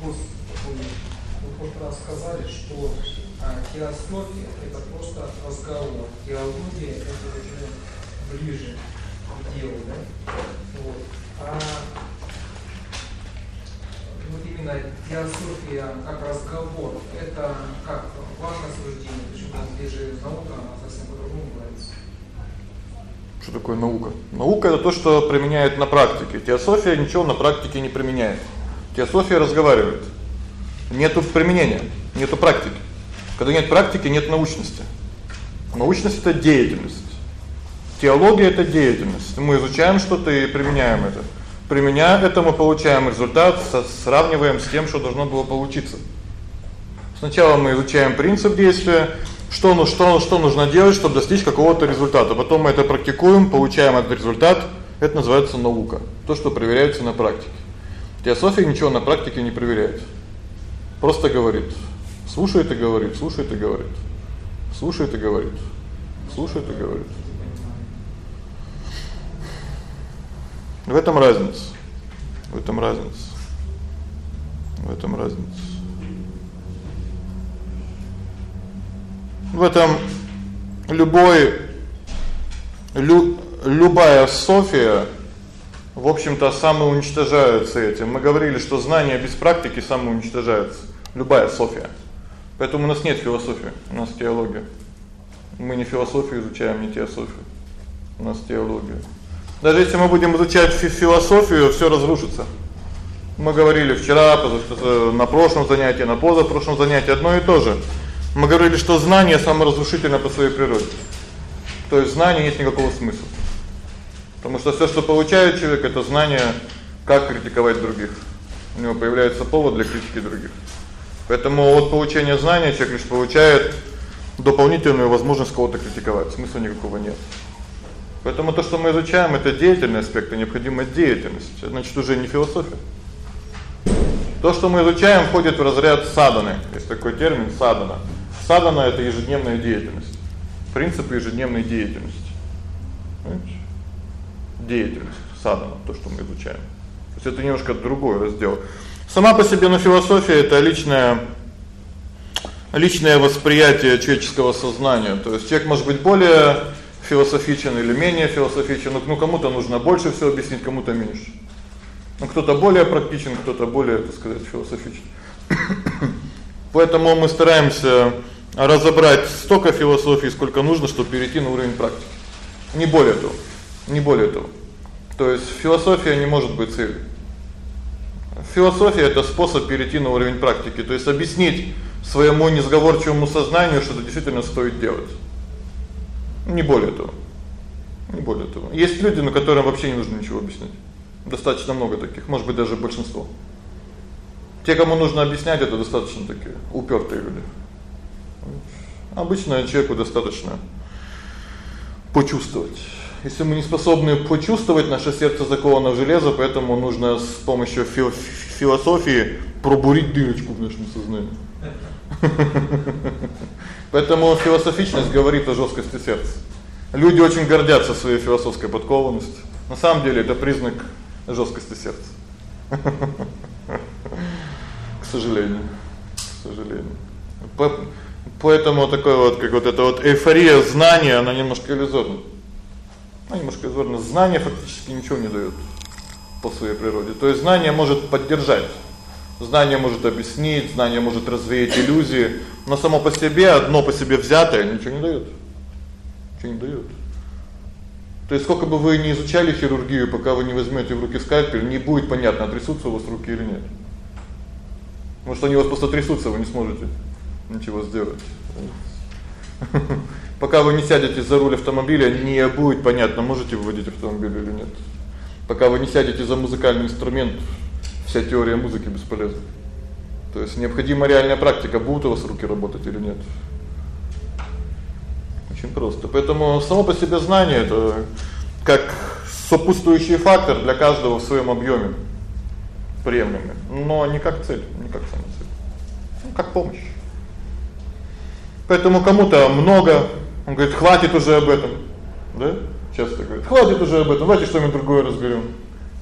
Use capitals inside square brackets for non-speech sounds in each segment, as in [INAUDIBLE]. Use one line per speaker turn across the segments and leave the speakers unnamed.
вопрос такой. Вы прошлый раз сказали, что а, теософия это просто разговор, теология это уже ближе к делу, да? Вот. А вот именно теософия как разговор, это как ваше суждение, почему здесь же наука, она совсем по-другому говорится.
Что такое наука? Наука это то, что применяет на практике. Теософия ничего на практике не применяет. Теософия разговаривает. Нету применения, нету практики. Когда нет практики, нет научности. Научность это деятельность. Теология это деятельность. Мы изучаем что-то и применяем это. Применяя это, мы получаем результат, сравниваем с тем, что должно было получиться. Сначала мы изучаем принцип действия, что ну что что нужно делать, чтобы достичь какого-то результата. Потом мы это практикуем, получаем этот результат. Это называется наука. То, что проверяется на практике. Теософия ничего на практике не проверяет. Просто говорит. Слушает и говорит, слушает и говорит. Слушает и говорит. Слушает и говорит. В этом разница. В этом разница. В этом разница. В этом любой лю, любая софия в общем-то самоуничтожается этим. Мы говорили, что знание без практики самоуничтожается. Любая софия. Поэтому у нас нет философии, у нас теология. Мы не философию изучаем, не теософию. У нас теология. Даже если мы будем изучать философию, всё разрушится. Мы говорили вчера, на прошлом занятии, на позапрошлом занятии одно и то же. Мы говорили, что знание саморазрушительно по своей природе. То есть знание нет никакого смысла. Потому что всё, что получает человек это знание, как критиковать других. У него появляется повод для критики других. Поэтому от получения знания человек лишь получает дополнительную возможность кого-то критиковать. Смысла никакого нет. Поэтому то, что мы изучаем это деятельный аспект, необходимая деятельность. Значит, уже не философия. То, что мы изучаем, входит в разряд саданы. Есть такой термин садана. Садана это ежедневная деятельность. Принципы ежедневной деятельности. Понимаете? Деятельность садана то, что мы изучаем. То есть это немножко другой раздел. Сама по себе на философия это личное личное восприятие человеческого сознания. То есть человек может быть более философичен или менее философичен. Ну кому-то нужно больше всего объяснить, кому-то меньше. Ну кто-то более практичен, кто-то более, так сказать, философичен. [COUGHS] Поэтому мы стараемся разобрать столько философии, сколько нужно, чтобы перейти на уровень практики. Не более того. Не более того. То есть философия не может быть целью. Философия это способ перейти на уровень практики, то есть объяснить своему несговорчивому сознанию, что это действительно стоит делать. Не более того. Не более того. Есть люди, на которым вообще не нужно ничего объяснять. Достаточно много таких, может быть, даже большинство. Те, кому нужно объяснять, это достаточно такие упертые люди. Обычно человеку достаточно почувствовать. Если мы не способны почувствовать, наше сердце заковано в железо, поэтому нужно с помощью фи философии пробурить дырочку в нашем сознании. [LAUGHS] Поэтому философичность говорит о жёсткости сердца. Люди очень гордятся своей философской подкованностью. На самом деле это признак жёсткости сердца. [LAUGHS] К сожалению. К сожалению. Поэтому такой вот, как вот эта вот эйфория знания, она немножко иллюзорна. Она немножко иллюзорна. Знание фактически ничего не даёт по своей природе. То есть знание может поддержать Знание может объяснить, знание может развеять иллюзии, но само по себе, одно по себе взятое ничего не даёт. Ничего не даёт. То есть сколько бы вы ни изучали хирургию, пока вы не возьмёте в руки скальпель, не будет понятно, трясутся у вас руки или нет. Может, они у вас просто трясутся, вы не сможете ничего сделать. Пока вы не сядете за руль автомобиля, не будет понятно, можете вы водить автомобиль или нет. Пока вы не сядете за музыкальный инструмент, вся теория музыки бесполезна. То есть необходима реальная практика, будут у вас руки работать или нет. Очень просто. Поэтому само по себе знание это как сопутствующий фактор для каждого в своём объёме приемлемый, но не как цель, не как самоцель. Ну как помощь. Поэтому кому-то много, он говорит: "Хватит уже об этом". Да? Часто говорит: "Хватит уже об этом, давайте что-нибудь другое разберём".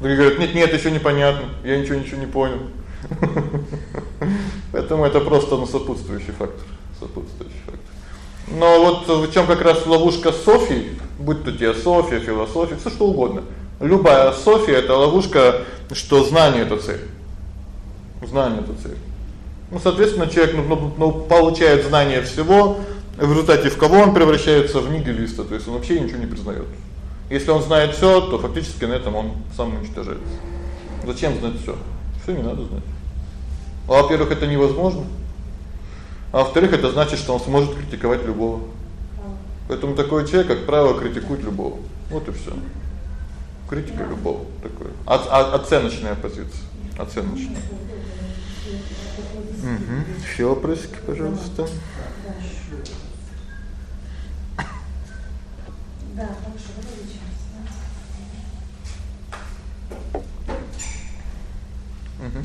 Другие говорят: "Нет, нет, ещё непонятно. Я ничего ничего не понял". [LAUGHS] Поэтому это просто ну сопутствующий фактор, сопутствующий фактор. Но вот в чём как раз ловушка Софии, будь то теософия, философия, всё что угодно. Любая софия это ловушка, что знание это цель. Знание это цель. Ну, соответственно, человек ну, ну, ну получает знание всего, в результате в кого он превращается в нигилиста, то есть он вообще ничего не признаёт. Если он знает всё, то фактически на этом он сам уничтожается. Зачем знать всё? Всё не надо знать. А во-первых, это невозможно. А во-вторых, это значит, что он сможет критиковать любого. Поэтому такой человек, как правило, критикует любого. Вот и всё. Критика любого такое. От, от, оценочная позиция. Оценочная. Угу. Ещё вопросики, пожалуйста. Да, хорошо, давайте
Угу.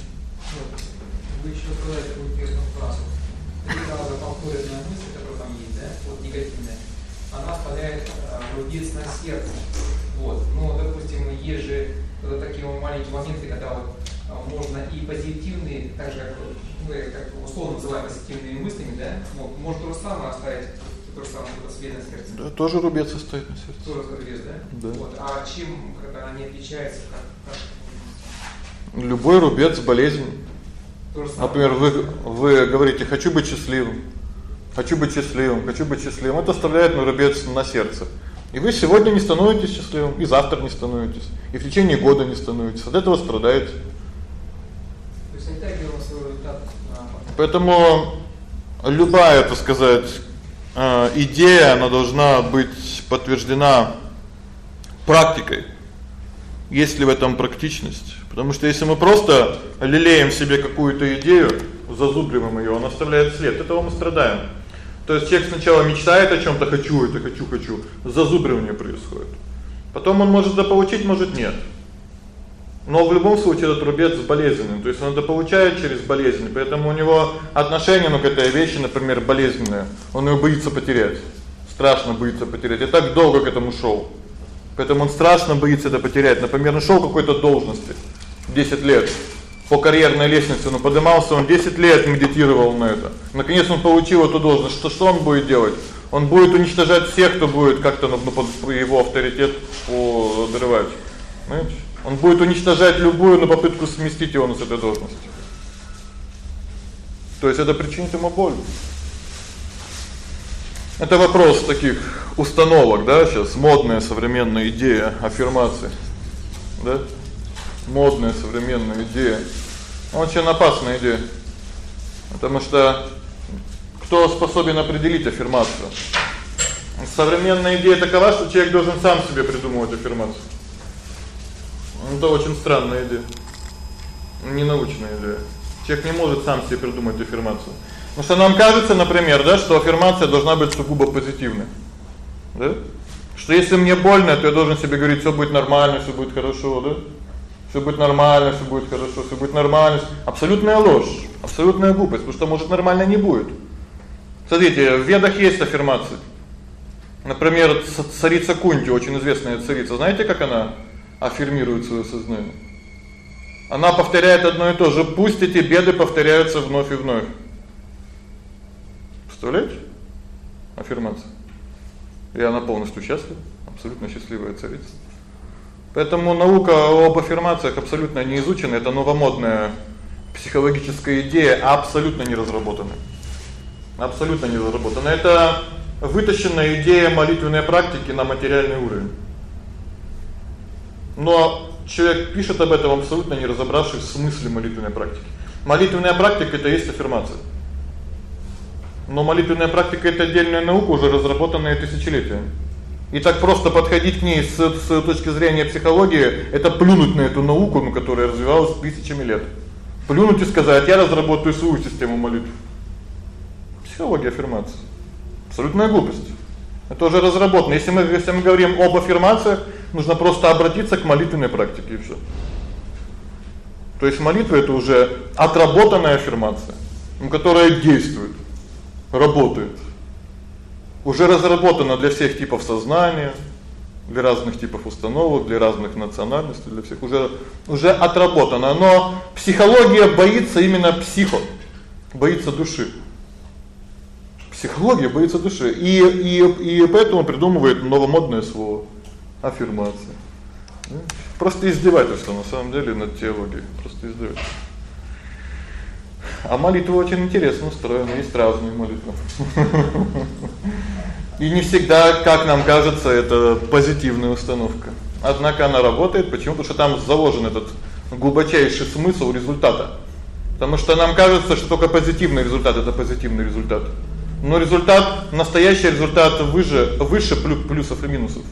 Вы ещё сказали такую интересную фразу. Три раза повторенная мысль, которая там есть, да, вот негативная, она впадает в рубец на сердце. Вот. Ну, допустим, есть же вот такие маленькие моменты, когда вот можно и позитивные, так же как мы как условно называем позитивными мыслями, да, вот, может то же самое оставить то же самое это свет на сердце.
Да, тоже рубец оставить на сердце.
Тоже рубец, да?
Да.
Вот. А чем как она не отличается, как,
как... Любой рубец болезнь. Например, вы вы говорите: "Хочу быть счастливым". Хочу быть счастливым, хочу быть счастливым. Это оставляет на рубец на сердце. И вы сегодня не становитесь счастливым, и завтра не становитесь, и в течение года не становитесь. От этого страдаете.
Результат.
Поэтому любая, так сказать, э, идея, она должна быть подтверждена практикой. Есть ли в этом практичность? Потому что если мы просто лелеем в себе какую-то идею, зазубриваем её, она оставляет след. Этого мы страдаем. То есть человек сначала мечтает о чём-то, хочу это, хочу, хочу. Зазубривание происходит. Потом он может заполучить, может нет. Но в любом случае этот рубец болезненный, то есть он это получает через болезнь, поэтому у него отношение ну к этой вещи, например, болезненное. Он её боится потерять. Страшно боится потерять. И так долго к этому шёл. Поэтому он страшно боится это потерять. Например, нашёл какой-то должности 10 лет по карьерной лестнице, но поднимался он 10 лет медитировал на это. Наконец он получил эту должность. Что что он будет делать? Он будет уничтожать всех, кто будет как-то ну, под его авторитет подрывать. Понимаете? Он будет уничтожать любую на попытку сместить его с этой должности. То есть это причинит ему боль. Это вопрос таких установок, да, сейчас модная современная идея аффирмации. Да? Модная современная идея. Очень опасная идея. Потому что кто способен определить аффирмацию? Современная идея такова, что человек должен сам себе придумывать аффирмацию. Это очень странная идея. Не научная идея. Человек не может сам себе придумать аффирмацию. Потому что нам кажется, например, да, что аффирмация должна быть сугубо позитивной. Да? Что если мне больно, то я должен себе говорить: "Всё будет нормально, всё будет хорошо", да? Всё будет нормально, всё будет хорошо, всё будет нормально. Абсолютная ложь, абсолютная глупость, потому что может нормально не будет. Смотрите, в Ведах есть аффирмации. Например, царица Кунти, очень известная царица. Знаете, как она аффирмирует своё сознание? Она повторяет одно и то же: "Пусть эти беды повторяются вновь и вновь". Представляете? Аффирмация. И она полностью счастлива, абсолютно счастливая царица. Поэтому наука об аффирмациях абсолютно не изучена, это новомодная психологическая идея, абсолютно не разработанная. Абсолютно не разработана. Это вытащенная идея молитвенной практики на материальный уровень. Но человек пишет об этом абсолютно не разобравшись в смысле молитвенной практики. Молитвенная практика это есть аффирмация. Но молитвенная практика это отдельная наука, уже разработанная тысячелетиями. И так просто подходить к ней с с точки зрения психологии это плюнуть на эту науку, ну, которая развивалась тысячами лет. Плюнуть и сказать: "Я разработаю свою систему молитв". Психология аффирмации. Абсолютная глупость. Это уже разработано. Если мы если мы говорим об аффирмациях, нужно просто обратиться к молитвенной практике и всё. То есть молитва это уже отработанная аффирмация, которая действует работает. Уже разработано для всех типов сознания, для разных типов установок, для разных национальностей, для всех уже уже отработано. Но психология боится именно психо, боится души. Психология боится души. И и и поэтому придумывает новомодное слово аффирмация. Просто издевательство на самом деле над теологией, просто издевательство. А молитва очень интересно устроена, есть разные молитвы. И не всегда, как нам кажется, это позитивная установка. Однако она работает, почему? Потому что там заложен этот глубочайший смысл результата. Потому что нам кажется, что только позитивный результат это позитивный результат. Но результат, настоящий результат выше выше плюсов и минусов.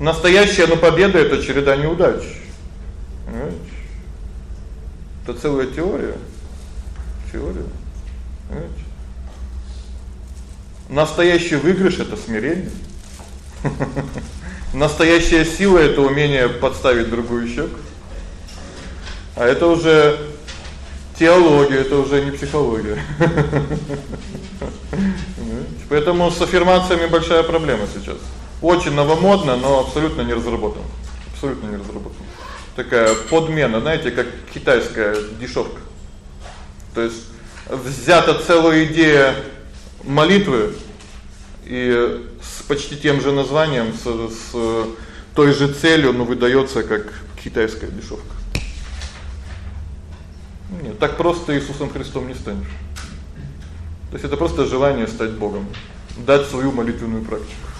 Настоящая, но победа это череда неудач. Понимаете? Это целая теория. Теория. Понимаете? Настоящий выигрыш это смирение. [LAUGHS] Настоящая сила это умение подставить другую щеку. А это уже теология, это уже не психология. [LAUGHS] Поэтому с аффирмациями большая проблема сейчас. Очень новомодно, но абсолютно не разработано. Абсолютно не разработано. Такая подмена, знаете, как китайская дешёвка. То есть взята целая идея молитвы и с почти тем же названием, с, с той же целью, но выдаётся как китайская дешёвка. Нет, так просто Иисусом Христом не станешь. То есть это просто желание стать Богом, дать свою молитвенную практику.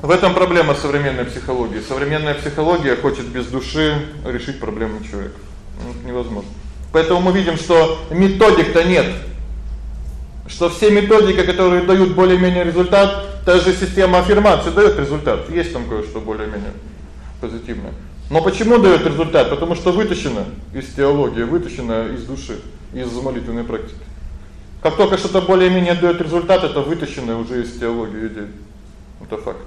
В этом проблема современной психологии. Современная психология хочет без души решить проблему человека. Это невозможно. Поэтому мы видим, что методик-то нет что все методики, которые дают более-менее результат, та же система аффирмации даёт результат. Есть там кое-что более-менее позитивное. Но почему даёт результат? Потому что вытащено из теологии, вытащено из души, из молитвенной практики. Как только что-то более-менее даёт результат, это вытащено уже из теологии идеи. Это факт.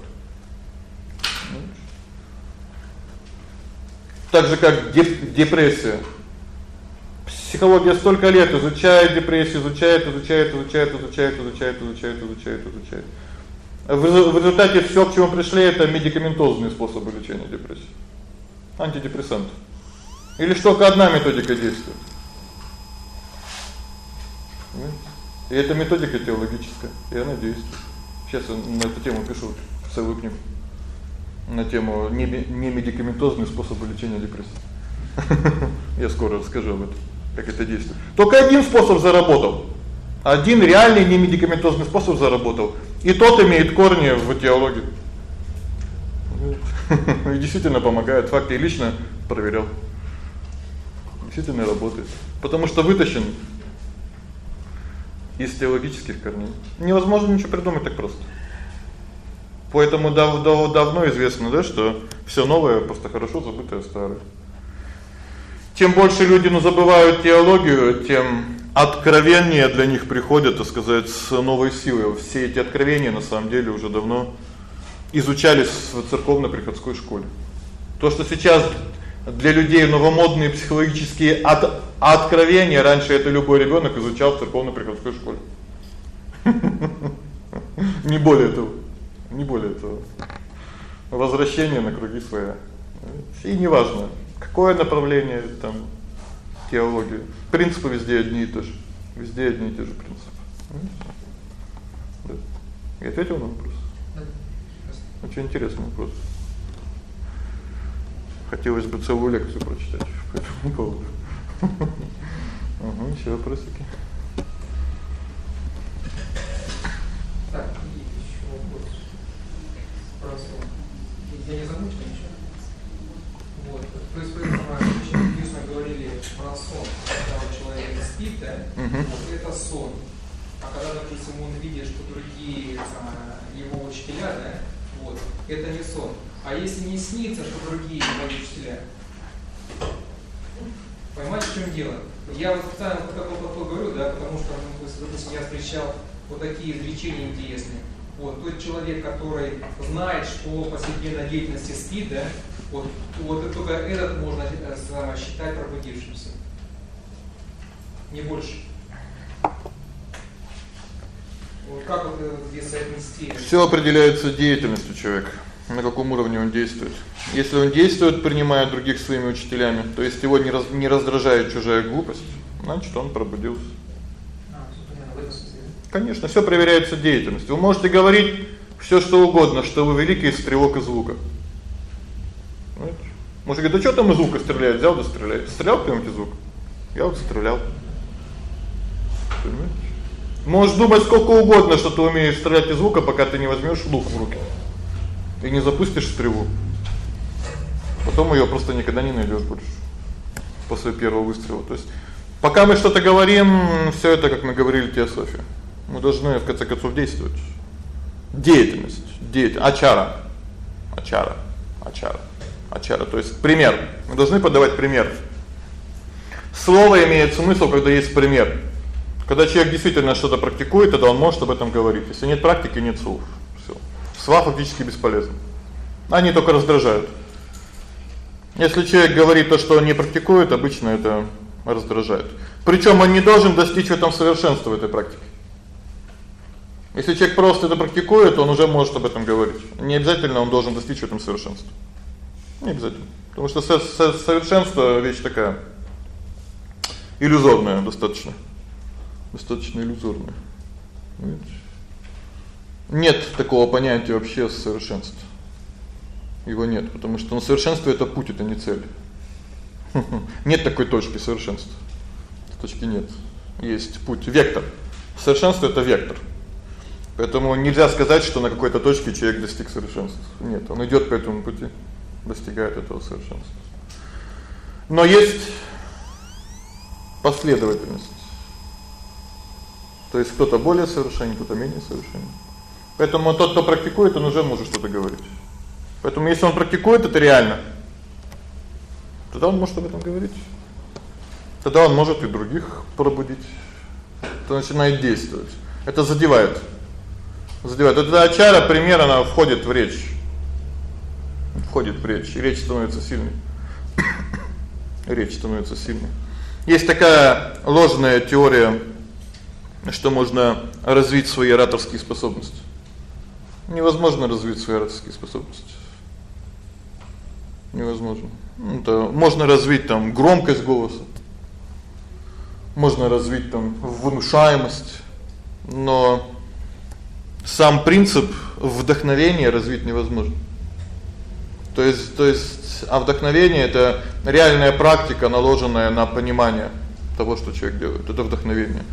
Так же как депрессия. Психология столько лет изучает депрессию, изучает, изучает, изучает, изучает, изучает, изучает, изучает, изучает. В результате всё, к чему пришли это медикаментозные способы лечения депрессии. Антидепрессанты. Или что только одна методика действует. И эта методика теологическая, и она действует. Сейчас я на эту тему пишу целую книгу. На тему не медикаментозные способы лечения депрессии. [LAUGHS] Я скоро расскажу об этом как это действует. Только один способ заработал. Один реальный немедикаментозный способ заработал. И тот имеет корни в теологии. [LAUGHS] И действительно помогает. Факт я лично проверял. Действительно работает. Потому что вытащен из теологических корней. Невозможно ничего придумать так просто. Поэтому дав дав давно известно, да, что всё новое просто хорошо забытое старое. Чем больше люди ну забывают теологию, тем откровения для них приходят, так сказать, с новой силой. Все эти откровения на самом деле уже давно изучались в церковно-приходской школе. То, что сейчас для людей новомодные психологические от откровения, раньше это любой ребёнок изучал в церковно-приходской школе. [LAUGHS] Не более того. Не более того. Возвращение на круги своя. И неважно, Какое направление там теологии? Принципы везде одни и те же. Везде одни и те же принципы. Да. Я ответил на вопрос. Очень интересный вопрос. Хотелось бы целую лекцию прочитать по этому поводу. Угу, ещё вопросики.
Так, и ещё вопрос. Спросил. Я не замучил ничего. Вот. Есть вы очень интересно говорили про сон. Когда у человека спит, да, угу. вот это сон. А когда, допустим, он видит, что другие а, его учителя, да, вот, это не сон. А если не снится, что другие его учителя? Понимаете, в чем дело? Я вот специально вот такой подход говорю, да, потому что, ну, допустим, я встречал вот такие изречения интересные. Вот, тот человек, который знает, что по повседневной деятельности спит, да, вот, вот только этот можно э, считать пробудившимся. Не больше. Вот как вот здесь соотнести?
Всё определяется деятельностью человека. на каком уровне он действует. Если он действует, принимая других своими учителями, то есть его не раз, не раздражает чужая глупость, значит, он пробудился.
А, понятно, в этом смысле.
Конечно, всё проверяется деятельностью. Вы можете говорить всё что угодно, что вы великий стрелок из лука. Знаете? Может говорить: "Да что там из лука стреляет? Взял да стреляет". Стрелял кто-нибудь из лука? Я вот стрелял. Понимаете? Можешь думать сколько угодно, что ты умеешь стрелять из лука, пока ты не возьмёшь лук в руки. И не запустишь стрелу. Потом её просто никогда не найдёшь больше. После первого выстрела. То есть пока мы что-то говорим, всё это, как мы говорили, теософия. Мы должны в конце концов действовать. Деятельность, деятельность, ачара. Ачара. Ачара. Ачара, то есть пример. Мы должны подавать пример. Слово имеет смысл, когда есть пример. Когда человек действительно что-то практикует, тогда он может об этом говорить. Если нет практики, нет слов. Всё. Слова фактически бесполезны. Они только раздражают. Если человек говорит то, что он не практикует, обычно это раздражает. Причём он не должен достичь в этом совершенства в этой практике. Если человек просто это практикует, он уже может об этом говорить. Не обязательно он должен достичь в этом совершенства. Не обязательно. Потому что совершенство вещь такая иллюзорная достаточно достаточно иллюзорно. Нет такого понятия вообще совершенства. Его нет, потому что ну совершенство это путь, это не цель. [LAUGHS] Нет такой точки совершенства. Точки нет. Есть путь, вектор. Совершенство это вектор. Поэтому нельзя сказать, что на какой-то точке человек достиг совершенства. Нет, он идёт по этому пути, достигает этого совершенства. Но есть последовательность. То есть кто-то более совершенен, кто-то менее совершенен. Поэтому тот, кто практикует, он уже может что-то говорить. Поэтому если он практикует это реально, тогда он может об этом говорить. Тогда он может и других пробудить. То начинает действовать. Это задевает. Задевает. Это ачара пример, она входит в речь. Входит в речь, и речь становится сильной. [COUGHS] речь становится сильной. Есть такая ложная теория что можно развить свои ораторские способности. Невозможно развить свои ораторские способности. Невозможно. Ну, это можно развить там громкость голоса. Можно развить там внушаемость, но сам принцип вдохновения развить невозможно. То есть, то есть, а вдохновение это реальная практика, наложенная на понимание того, что человек делает. Это вдохновение.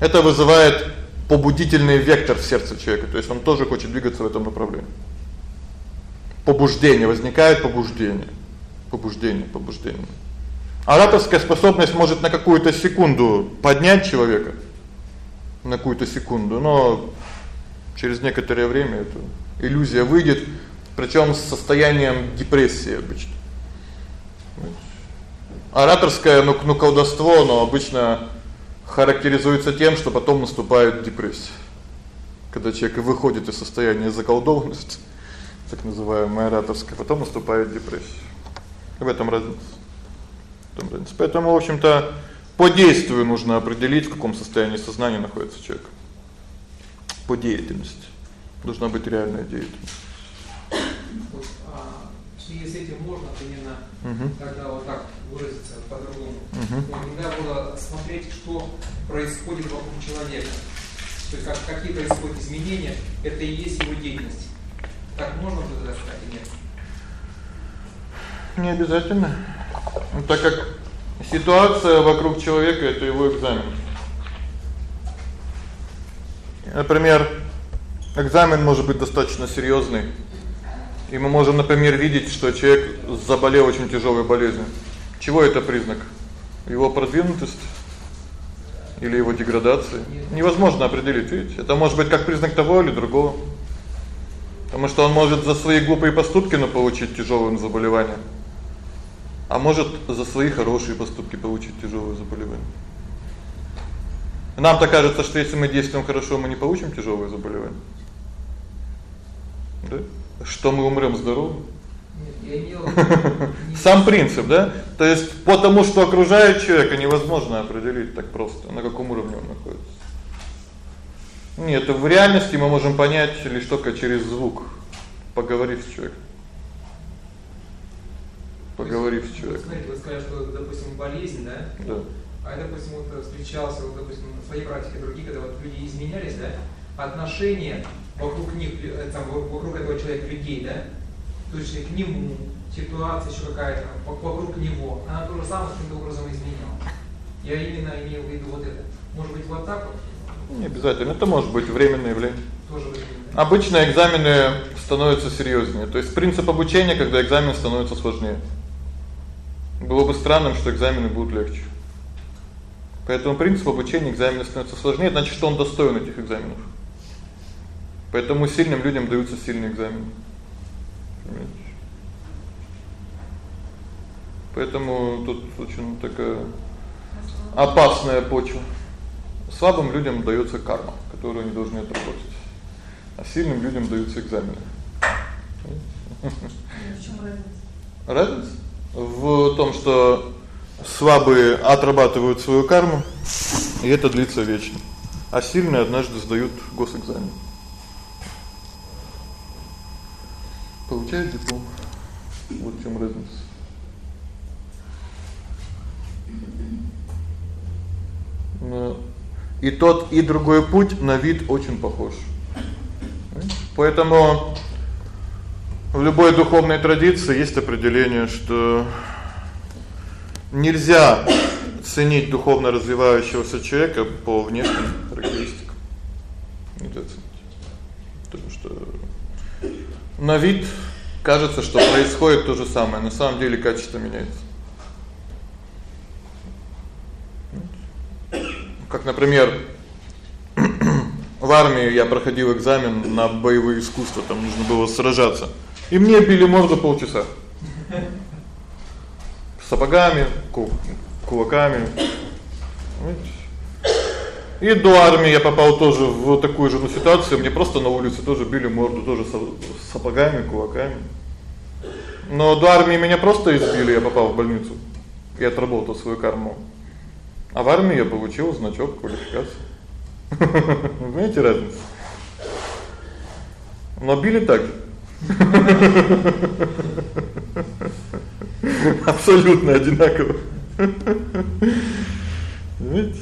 Это вызывает побудительный вектор в сердце человека, то есть он тоже хочет двигаться в этом направлении. Побуждение возникает побуждение. Побуждение, побуждение. Ораторская способность может на какую-то секунду поднять человека, на какую-то секунду, но через некоторое время эта иллюзия выйдет, причём с состоянием депрессии обычно. Ораторское, ну, ну колдовство, но обычно характеризуется тем, что потом наступает депрессия. Когда человек выходит из состояния заколдованности, так называемая ораторская, потом наступает депрессия. В этом разница. В этом разница. Поэтому, в общем-то, по действию нужно определить, в каком состоянии сознания находится человек. По деятельности. Должна быть реальная деятельность.
Вот, а в связи с этим можно примерно угу. тогда вот так выразиться по-другому. Угу. Нельзя было смотреть, что происходит вокруг человека. То есть как, какие происходят изменения, это и есть его деятельность. Так можно было сказать или нет?
Не обязательно. Ну, так как ситуация вокруг человека это его экзамен. Например, экзамен может быть достаточно серьёзный. И мы можем, например, видеть, что человек заболел очень тяжёлой болезнью. Чего это признак? Его продвинутость или его деградации? Невозможно определить, видите? Это может быть как признак того или другого. Потому что он может за свои глупые поступки на получить тяжёлое заболевание. А может за свои хорошие поступки получить тяжёлое заболевание. Нам так кажется, что если мы действуем хорошо, мы не получим тяжёлое заболевание. Да? Что мы умрём здоровыми. [LAUGHS] Сам принцип, да? То есть по тому, что окружает человека, невозможно определить так просто, на каком уровне он находится. Нет, в реальности мы можем понять лишь только через звук, поговорив с человеком. поговорив с человеком.
Смотрите, вы сказали, что, допустим, болезнь, да?
Да.
А я, допустим, вот встречался, вот, допустим, в своей практике другие, когда вот люди изменялись, да, отношения вокруг них, э, там, вокруг этого человека, людей, да, то есть к нему, ситуация еще какая-то, вокруг него, она то же самое каким-то образом изменяла. Я именно имел в виду вот это. Может быть, вот так вот?
Не обязательно, это может быть временное явление.
Тоже временное.
Обычно экзамены становятся серьезнее. То есть принцип обучения, когда экзамен становится сложнее. Было бы странным, что экзамены будут легче. Поэтому принцип обучения экзамены становятся сложнее, значит, что он достоин этих экзаменов. Поэтому сильным людям даются сильные экзамены. Понимаете? Поэтому тут очень такая опасная почва. Слабым людям даётся карма, которую они должны отработать. А сильным людям даются экзамены.
В чём разница?
Разница в том, что слабые отрабатывают свою карму, и это длится вечно. А сильные однажды сдают госэкзамен. Получают диплом. Вот в чём разница. Но и тот, и другой путь на вид очень похож. Поэтому в любой духовной традиции есть определение, что нельзя ценить духовно развивающегося человека по внешним характеристикам. Нельзя ценить. Потому что на вид кажется, что происходит то же самое, на самом деле качество меняется. Как, например, [CLEARS THROAT] в армии я проходил экзамен на боевые искусства, там нужно было сражаться. И мне били морду полчаса. Сапогами, кулаками. И до армии я попал тоже в такую же ну, ситуацию, мне просто на улице тоже били морду тоже сапогами, кулаками. Но до армии меня просто избили, я попал в больницу. И отработал свою карму. А в армии я получил значок квалификации. [LAUGHS] Знаете разницу? Но били так. [LAUGHS] [LAUGHS] Абсолютно одинаково. Видите?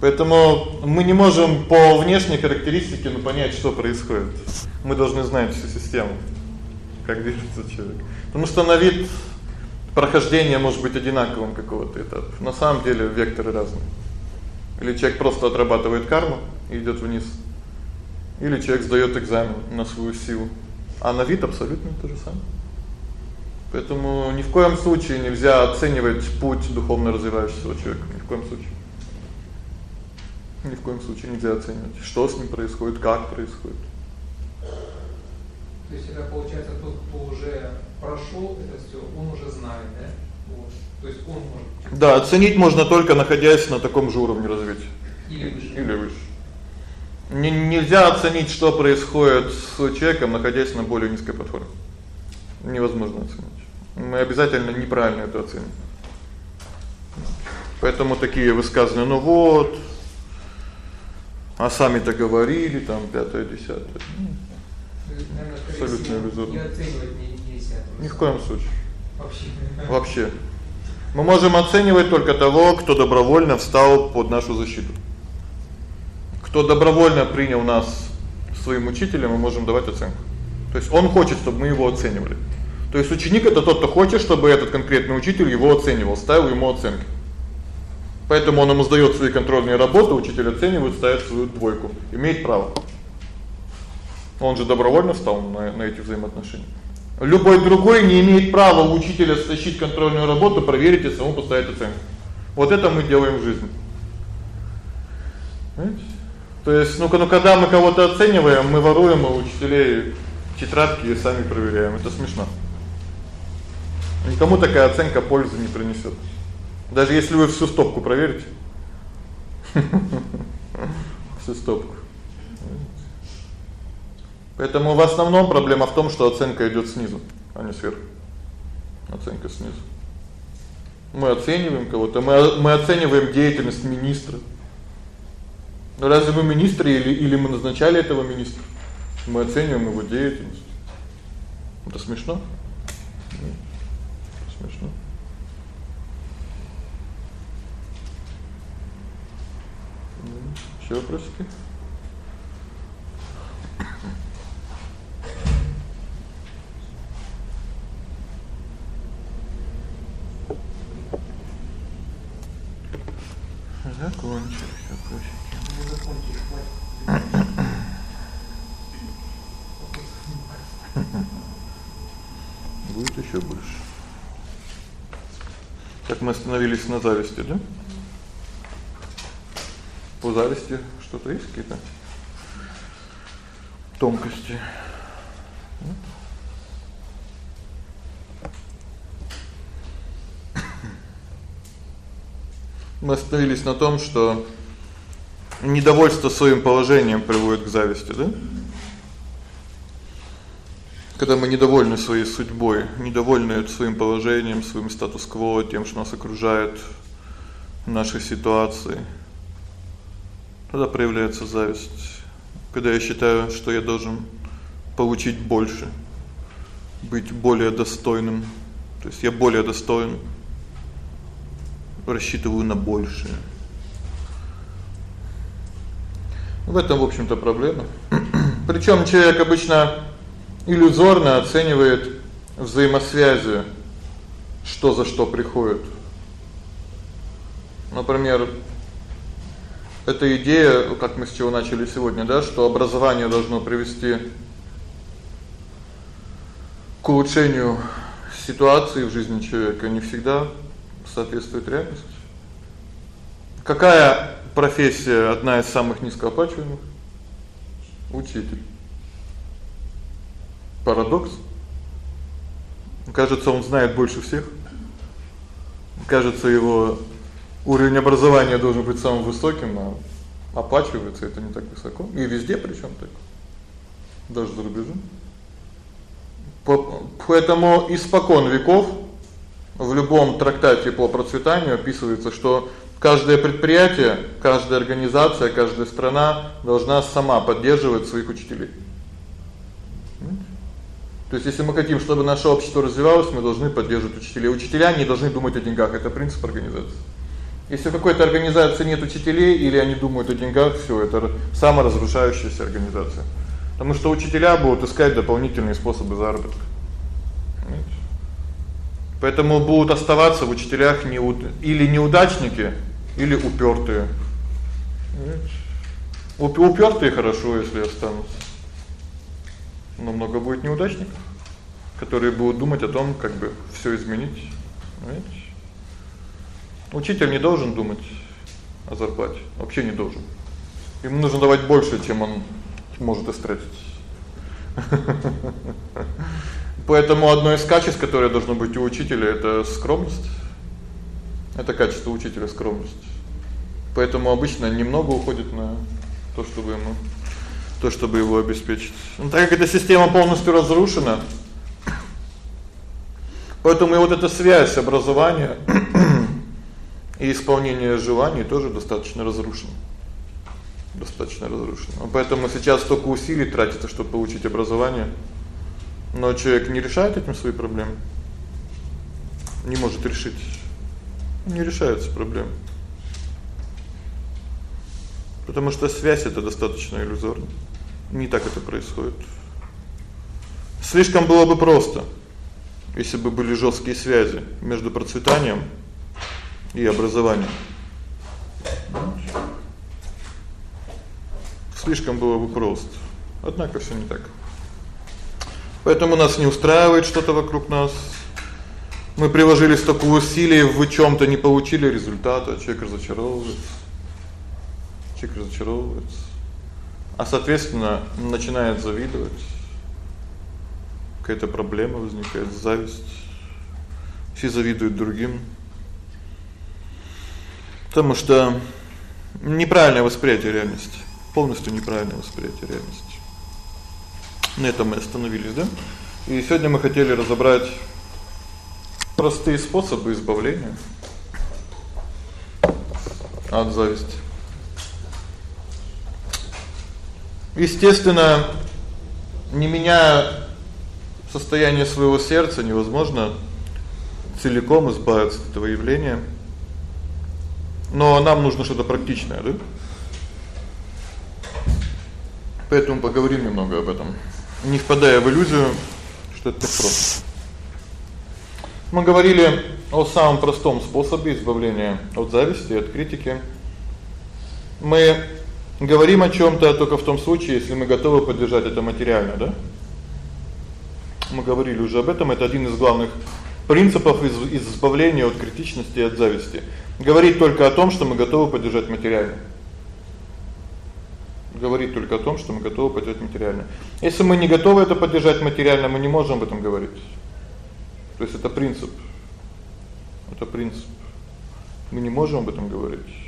Поэтому мы не можем по внешней характеристике ну понять, что происходит. Мы должны знать всю систему, как движется человек. Потому что на вид прохождение может быть одинаковым какого-то этапа. На самом деле векторы разные. Или человек просто отрабатывает карму и идёт вниз. Или человек сдаёт экзамен на свою силу. А на вид абсолютно то же самое. Поэтому ни в коем случае нельзя оценивать путь духовно развивающегося человека, ни в коем случае. Ни в коем случае нельзя оценивать, что с ним происходит, как происходит.
То есть это получается тот, кто уже прошёл это всё, он уже знает, да? Вот. То есть он может
Да, оценить можно только находясь на таком же уровне развития.
или выше.
Или выше. Не нельзя оценить, что происходит с человеком, находясь на более низкой платформе. Невозможно оценить. Мы обязательно неправильно это оценим. Поэтому такие высказывания: "Ну вот, а сами-то говорили там пятое, десятое".
Наверное,
Абсолютно иллюзорно.
Не оценивать не, нельзя.
Ни в коем случае.
Вообще.
Вообще. Мы можем оценивать только того, кто добровольно встал под нашу защиту. Кто добровольно принял нас своим учителем, мы можем давать оценку. То есть он хочет, чтобы мы его оценивали. То есть ученик это тот, кто хочет, чтобы этот конкретный учитель его оценивал, ставил ему оценки. Поэтому он ему сдаёт свои контрольные работы, учитель оценивает, ставит свою двойку. Имеет право. Он же добровольно встал на на эти взаимоотношения. Любой другой не имеет права у учителя стащить контрольную работу, проверить и самому поставить оценку. Вот это мы делаем в жизни. Понимаете? То есть, ну, ну когда мы кого-то оцениваем, мы воруем у учителей тетрадки и сами проверяем. Это смешно. Никому такая оценка пользы не принесёт. Даже если вы всю стопку проверите. [LAUGHS] Всю стопку. Поэтому в основном проблема в том, что оценка идёт снизу, а не сверху. Оценка снизу. Мы оцениваем кого-то, мы мы оцениваем деятельность министра. Но разве мы министры или или мы назначали этого министра? Мы оцениваем его деятельность. Это смешно? Смешно. Ещё вопросики? Закончились вопросики.
Не закончили, хватит.
Будет ещё больше. Так мы остановились на зависти, да? По зависти что-то есть какие-то тонкости. Мы остановились на том, что недовольство своим положением приводит к зависти, да? Когда мы недовольны своей судьбой, недовольны своим положением, своим статус-кво, тем, что нас окружает, нашей ситуацией, тогда проявляется зависть. Когда я считаю, что я должен получить больше, быть более достойным, то есть я более достоин рассчитываю на большее. В этом, в общем-то, проблема. [CLEARS THROAT] Причём человек обычно иллюзорно оценивает взаимосвязи, что за что приходит. Например, эта идея, как мы с чего начали сегодня, да, что образование должно привести к улучшению ситуации в жизни человека, не всегда соответствует реальности. Какая профессия одна из самых низкооплачиваемых? Учитель. Парадокс. Кажется, он знает больше всех. Кажется, его уровень образования должен быть самым высоким, а оплачивается это не так высоко. И везде причём так. Даже за рубежом. Поэтому испокон веков в любом трактате по процветанию описывается, что каждое предприятие, каждая организация, каждая страна должна сама поддерживать своих учителей. То есть если мы хотим, чтобы наше общество развивалось, мы должны поддерживать учителей. Учителя не должны думать о деньгах, это принцип организации. Если в какой-то организации нет учителей или они думают о деньгах, всё, это саморазрушающаяся организация. Потому что учителя будут искать дополнительные способы заработка. Понимаете? Поэтому будут оставаться в учителях не или неудачники, или упёртые. Упёртые хорошо, если останутся. Но много будет неудачников, которые будут думать о том, как бы всё изменить. Понимаете? Учитель не должен думать о зарплате, вообще не должен. Ему нужно давать больше, чем он может истратить. [LAUGHS] Поэтому одно из качеств, которое должно быть у учителя это скромность. Это качество учителя скромность. Поэтому обычно немного уходит на то, чтобы ему то, чтобы его обеспечить. Ну так как эта система полностью разрушена, поэтому и вот эта связь образования [CLEARS THROAT] и исполнения желаний тоже достаточно разрушена. Достаточно разрушена. Поэтому сейчас столько усилий тратится, чтобы получить образование. Но человек не решает этим свои проблемы. Не может решить. Не решаются проблемы. Потому что связь это достаточно иллюзорна. Не так это происходит. Слишком было бы просто, если бы были жёсткие связи между процветанием и образованием. Слишком было бы просто. Однако всё не так. Поэтому нас не устраивает что-то вокруг нас. Мы приложили столько усилий, в чём-то не получили результата, человек разочаровывается. Человек разочаровывается. А соответственно, начинает завидовать. Какая-то проблема возникает, зависть. Все завидуют другим. Потому что неправильное восприятие реальности, полностью неправильное восприятие реальности. На этом мы остановились, да? И сегодня мы хотели разобрать простые способы избавления от зависти. Естественно, не меняя состояние своего сердца невозможно целиком избавиться от этого явления. Но нам нужно что-то практичное, да? Поэтому поговорим немного об этом. Не впадая в иллюзию, что это так просто. Мы говорили о самом простом способе избавления от зависти, от критики. Мы говорим о чём-то только в том случае, если мы готовы поддержать это материально, да? Мы говорили уже об этом, это один из главных принципов из избавления от критичности и от зависти. Говорить только о том, что мы готовы поддержать материально. Говорить только о том, что мы готовы поддержать материально. Если мы не готовы это поддержать материально, мы не можем об этом говорить. То есть это принцип. Это принцип. Мы не можем об этом говорить.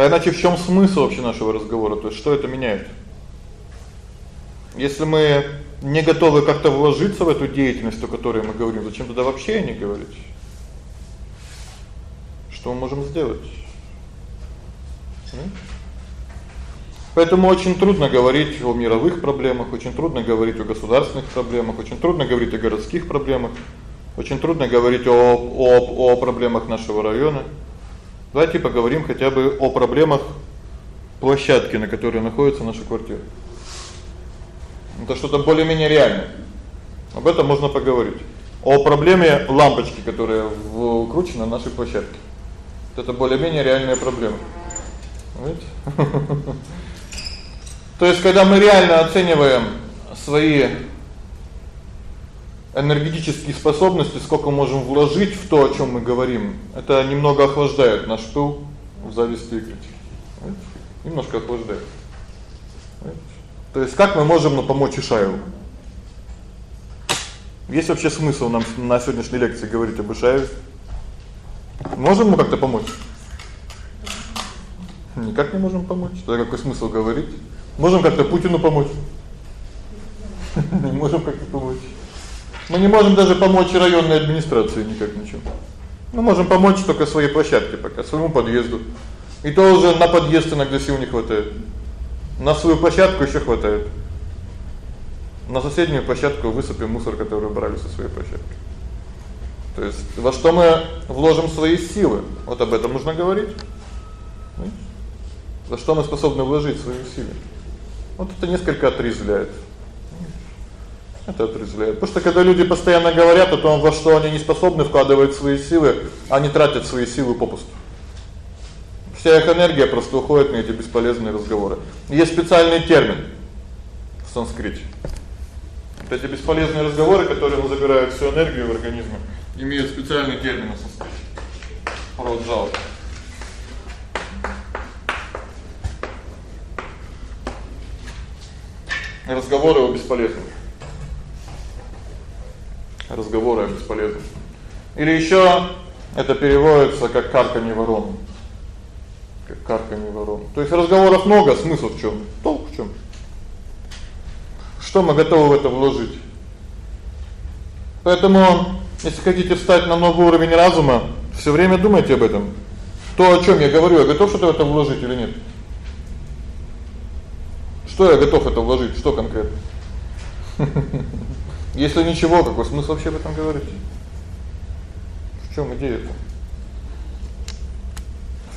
А иначе в чём смысл вообще нашего разговора? То есть что это меняет? Если мы не готовы как-то вложиться в эту деятельность, о которой мы говорим, зачем тогда вообще не говорить? Что мы можем сделать? Поэтому очень трудно говорить о мировых проблемах, очень трудно говорить о государственных проблемах, очень трудно говорить о городских проблемах, очень трудно говорить о о о проблемах нашего района. Давайте поговорим хотя бы о проблемах площадки, на которой находится наша квартира. Это что-то более-менее реальное. Об этом можно поговорить. О проблеме лампочки, которая вкручена на нашей площадке. Это более-менее реальная проблема. Видите? [LAUGHS] То есть когда мы реально оцениваем свои энергетические способности, сколько можем вложить в то, о чём мы говорим, это немного охлаждает наш пыл в зависти и критике. Немножко охлаждает. То есть как мы можем ну, помочь Ишаеву? Есть вообще смысл нам на сегодняшней лекции говорить об Ишаеве? Можем мы как-то помочь? Никак не можем помочь. Тогда какой смысл говорить? Можем как-то Путину помочь? [LAUGHS] Не можем как-то помочь. Мы не можем даже помочь районной администрации никак ничем. Мы можем помочь только своей площадке пока, своему подъезду. И то уже на подъезд иногда сил не хватает. На свою площадку ещё хватает. На соседнюю площадку высыпем мусор, который брали со своей площадки. То есть во что мы вложим свои силы? Вот об этом нужно говорить. Во что мы способны вложить свои силы? Вот это несколько отрезвляет. Это отрезвляет. Потому что когда люди постоянно говорят о том, во что они не способны вкладывать свои силы, они тратят свои силы попусту. Вся их энергия просто уходит на эти бесполезные разговоры. Есть специальный термин в санскрите. Вот эти бесполезные разговоры, которые забирают всю энергию в организме, имеют специальный термин в санскрите. Роджал. Разговоры о бесполезном. Разговоры о бесполезном. Или ещё это переводится как карканье ворон как карканье ворон. То есть разговоров много, смысл в чём? Толк в чём? Что мы готовы в это вложить? Поэтому, если хотите встать на новый уровень разума, всё время думайте об этом. То, о чём я говорю, я готов что-то в это вложить или нет? Что я готов это вложить, что конкретно? [LAUGHS] Если ничего, какой смысл вообще об этом говорить? В чём идея-то?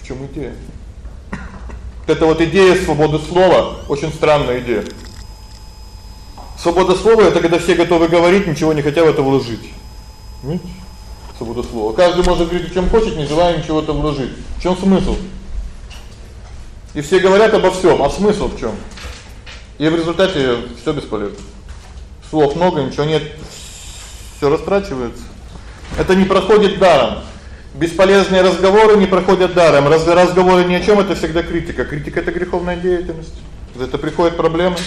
В чём идея? Это вот идея свободы слова, очень странная идея. Свобода слова это когда все готовы говорить, ничего не хотят в это вложить. Видите? Свобода слова. Каждый может говорить о чём хочет, не желая ничего в это вложить. В чём смысл? И все говорят обо всём, а смысл в чём? И в результате всё бесполезно. Слов много, ничего нет. Всё растрачивается. Это не проходит даром. Бесполезные разговоры не проходят даром. Раз разговоры ни о чём это всегда критика. Критика это греховная деятельность. За это приходят проблемы.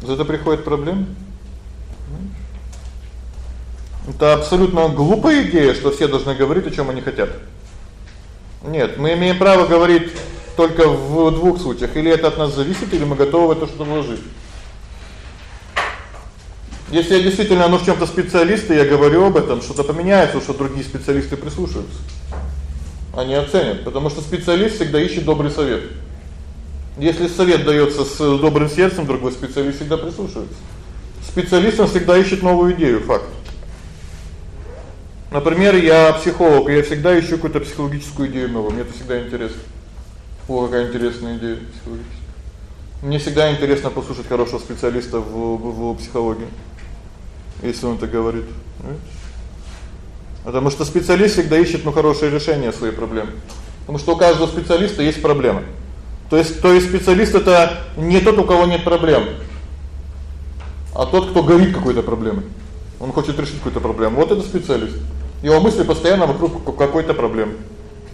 За это приходят проблемы. Это абсолютно глупая идея, что все должны говорить о чём они хотят. Нет, мы имеем право говорить только в двух случаях: или это от нас зависит, или мы готовы это что-то вложить. Если я действительно ну в чём-то специалист, и я говорю об этом, что-то поменяется, что другие специалисты прислушаются. Они оценят, потому что специалист всегда ищет добрый совет. Если совет даётся с добрым сердцем, другой специалист всегда прислушивается. Специалист всегда ищет новую идею, факт. Например, я психолог, и я всегда ищу какую-то психологическую идею новую. Мне это всегда интересно. О, какая интересная идея психологическая. Мне всегда интересно послушать хорошего специалиста в в, в психологии. Если он это говорит? Потому что специалист всегда ищет ну хорошее решение своей проблемы. Потому что у каждого специалиста есть проблема. То есть то есть специалист это не тот, у кого нет проблем, а тот, кто горит какой-то проблемой. Он хочет решить какую-то проблему. Вот это специалист. Его мысли постоянно вокруг какой-то проблемы.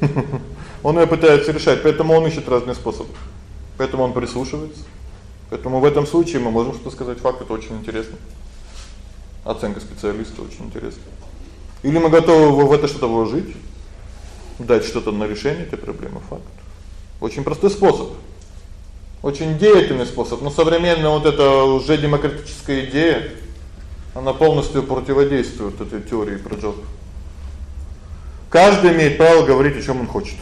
[LAUGHS] Он её пытается решать, поэтому он ищет разные способы. Поэтому он прислушивается. Поэтому в этом случае мы можем что сказать, факт это очень интересно. Оценка специалиста очень интересна. Или мы готовы в это что-то вложить, дать что-то на решение этой проблемы, факт. Очень простой способ. Очень деятельный способ, но современная вот эта уже демократическая идея, она полностью противодействует этой теории про Джоб. Каждый имеет право говорить, о чём он хочет.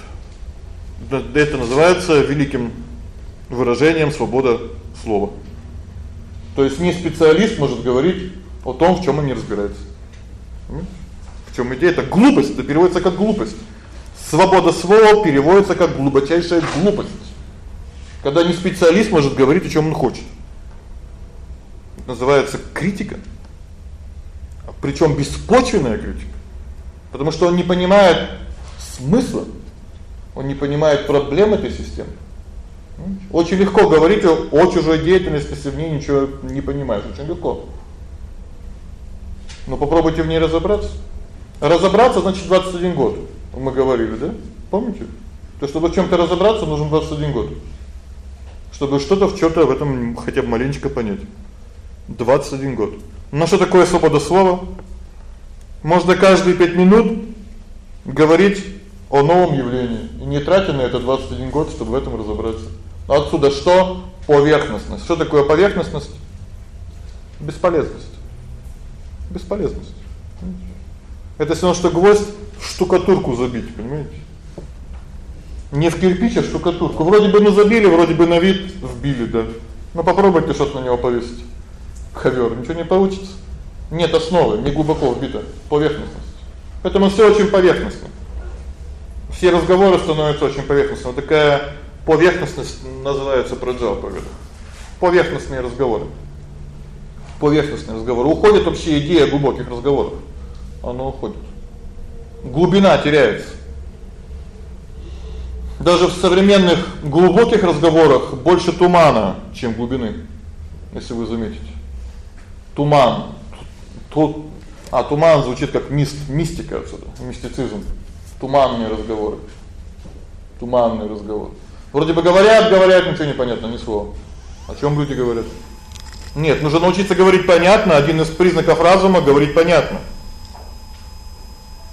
Это называется великим выражением свобода слова. То есть не специалист может говорить о том, в чём он не разбирается. В чём идея это глупость, это переводится как глупость. Свобода слова переводится как глубочайшая глупость. Когда не специалист может говорить о чём он хочет. Это называется критика. Причём беспочвенная критика. Потому что он не понимает смысла. Он не понимает проблем этой системы. Очень легко говорить о, о чужой деятельности, если в ней ничего не понимаешь, очень легко. Но попробуйте в ней разобраться. Разобраться значит 21 год. Мы говорили, да? Помните? То чтобы в чём-то разобраться, нужен 21 год. Чтобы что-то в чём-то в этом хотя бы маленечко понять. 21 год. Но что такое свобода слова? Можно каждые 5 минут говорить о новом явлении и не тратя на это 21 год, чтобы в этом разобраться. Отсюда что? Поверхностность. Что такое поверхностность? Бесполезность. Бесполезность. Это всё что гвоздь в штукатурку забить, понимаете? Не в кирпич, а в штукатурку. Вроде бы на забили, вроде бы на вид вбили, да. Ну попробуйте что-то на него повесить. Ковёр, ничего не получится. Нет основы, не глубоко вбито, поверхностность. Поэтому всё очень поверхностно. Все разговоры становятся очень поверхностными. Вот такая поверхностность называется проджалпа. Поверхностные разговоры. Поверхностные разговоры. Уходит вообще идея глубоких разговоров. Оно уходит. Глубина теряется. Даже в современных глубоких разговорах больше тумана, чем глубины. Если вы заметите. Туман. Тут а туман звучит как мист, мистика отсюда, мистицизм. Туманные разговоры. Туманные разговоры. Вроде бы говорят, говорят, ничего не понятно, ни слова. О чём люди говорят? Нет, нужно научиться говорить понятно, один из признаков разума говорить понятно.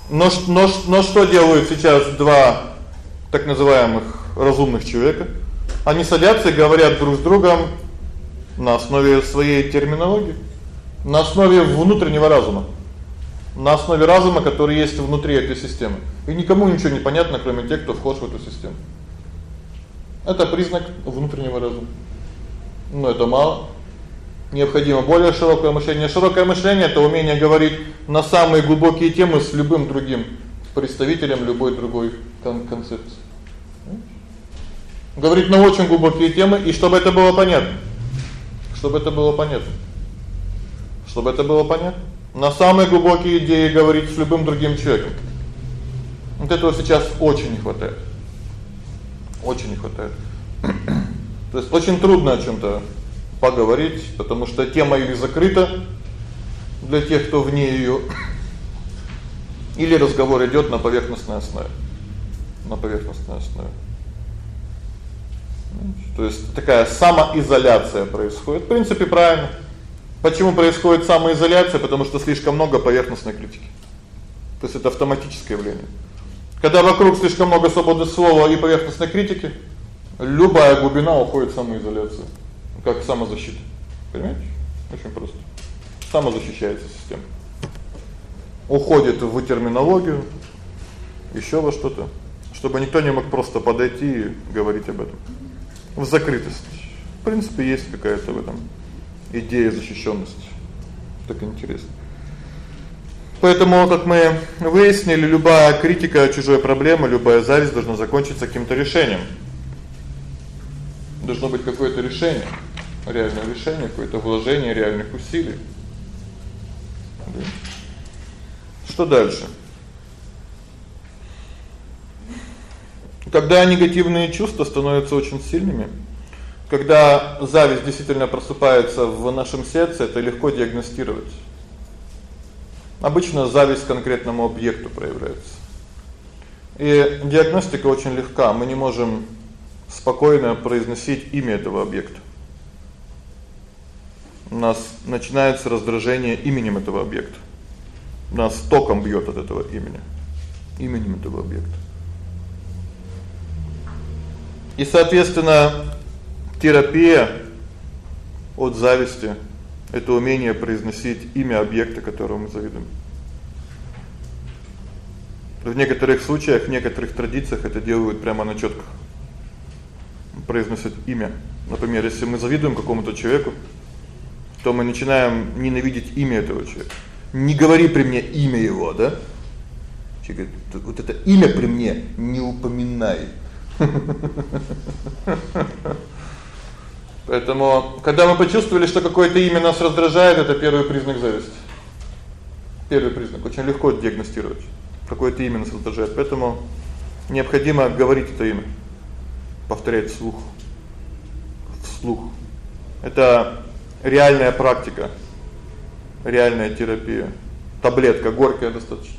Но но но что делают сейчас два так называемых разумных человека? Они садятся и говорят друг с другом на основе своей терминологии, на основе внутреннего разума. На основе разума, который есть внутри этой системы. И никому ничего не понятно, кроме тех, кто вхож в эту систему. Это признак внутреннего разума. Но это мало. Необходимо более широкое мышление. Широкое мышление это умение говорить на самые глубокие темы с любым другим представителем любой другой кон концепции. Говорить на очень глубокие темы и чтобы это было понятно. Чтобы это было понятно. Чтобы это было понятно. На самые глубокие идеи говорить с любым другим человеком. Вот этого сейчас очень не хватает. Очень не хватает. [CLEARS THROAT] То есть очень трудно о чём-то поговорить, потому что тема или закрыта для тех, кто вне её, или разговор идёт на поверхностной основе. На поверхностной основе. То есть такая самоизоляция происходит. В принципе, правильно. Почему происходит самоизоляция? Потому что слишком много поверхностной критики. То есть это автоматическое явление. Когда вокруг слишком много свободы слова и поверхностной критики, любая глубина уходит в самоизоляцию, как самозащита. Понимаете? Очень просто. Самозащищается система. Уходит в терминологию, ещё во что-то, чтобы никто не мог просто подойти и говорить об этом. В закрытость. В принципе, есть какая-то в этом идея защищённости. Так интересно. Поэтому, как мы выяснили, любая критика чужой проблемы, любая зависть должна закончиться каким-то решением. Должно быть какое-то решение, реальное решение, какое-то вложение реальных усилий. Да? Что дальше? Когда негативные чувства становятся очень сильными, когда зависть действительно просыпается в нашем сердце, это легко диагностировать. Обычно зависть к конкретному объекту проявляется. И диагностика очень легка. Мы не можем спокойно произносить имя этого объекта. У нас начинается раздражение именем этого объекта. Нас током бьёт от этого имени. Именем этого объекта. И, соответственно, терапия от зависти это умение произносить имя объекта, которому мы завидуем. В некоторых случаях, в некоторых традициях это делают прямо на чётках. Произносят имя. Например, если мы завидуем какому-то человеку, то мы начинаем ненавидеть имя этого человека. Не говори при мне имя его, да? Человек говорит: "Вот это имя при мне не упоминай". Поэтому, когда мы почувствовали, что какое-то имя нас раздражает, это первый признак зависти. Первый признак очень легко диагностировать. Какое-то имя нас раздражает. Поэтому необходимо говорить это имя. Повторять вслух. Вслух. Это реальная практика. Реальная терапия. Таблетка горькая достаточно.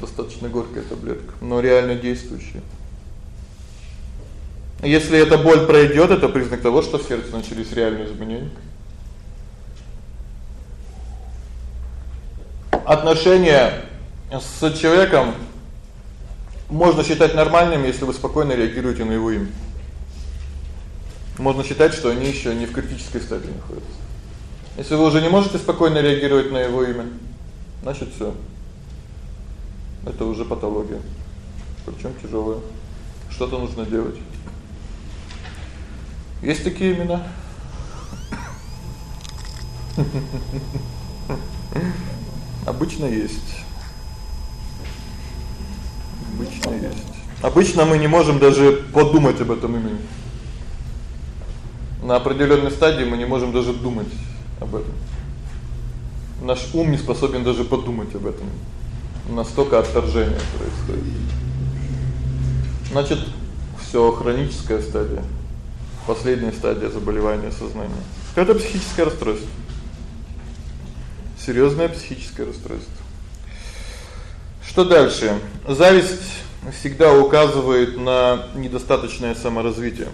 Достаточно горькая таблетка, но реально действующая. Если эта боль пройдёт, это признак того, что в сердце начались реальные изменения. Отношения с человеком можно считать нормальными, если вы спокойно реагируете на его имя. Можно считать, что они ещё не в критической стадии находятся. Если вы уже не можете спокойно реагировать на его имя, значит всё. Это уже патология. Причём тяжёлая. Что-то нужно делать. Есть такие имена? Обычно есть. Обычно есть. Обычно мы не можем даже подумать об этом имени. На определённой стадии мы не можем даже думать об этом. Наш ум не способен даже подумать об этом. Настолько отторжение происходит. Значит, всё хроническая стадия последняя стадия заболевания сознания. Это психическое расстройство. Серьёзное психическое расстройство. Что дальше? Зависть всегда указывает на недостаточное саморазвитие.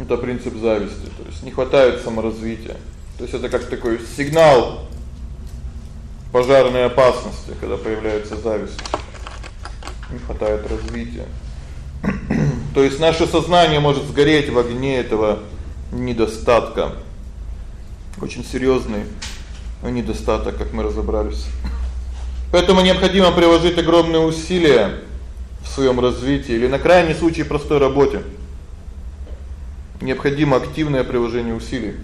Это принцип зависти, то есть не хватает саморазвития. То есть это как такой сигнал пожарной опасности, когда появляется зависть. Не хватает развития. [CLEARS THROAT] То есть наше сознание может сгореть в огне этого недостатка. Очень серьёзный недостаток, как мы разобрались. Поэтому необходимо приложить огромные усилия в своём развитии или на крайний случай простой работе. Необходимо активное приложение усилий.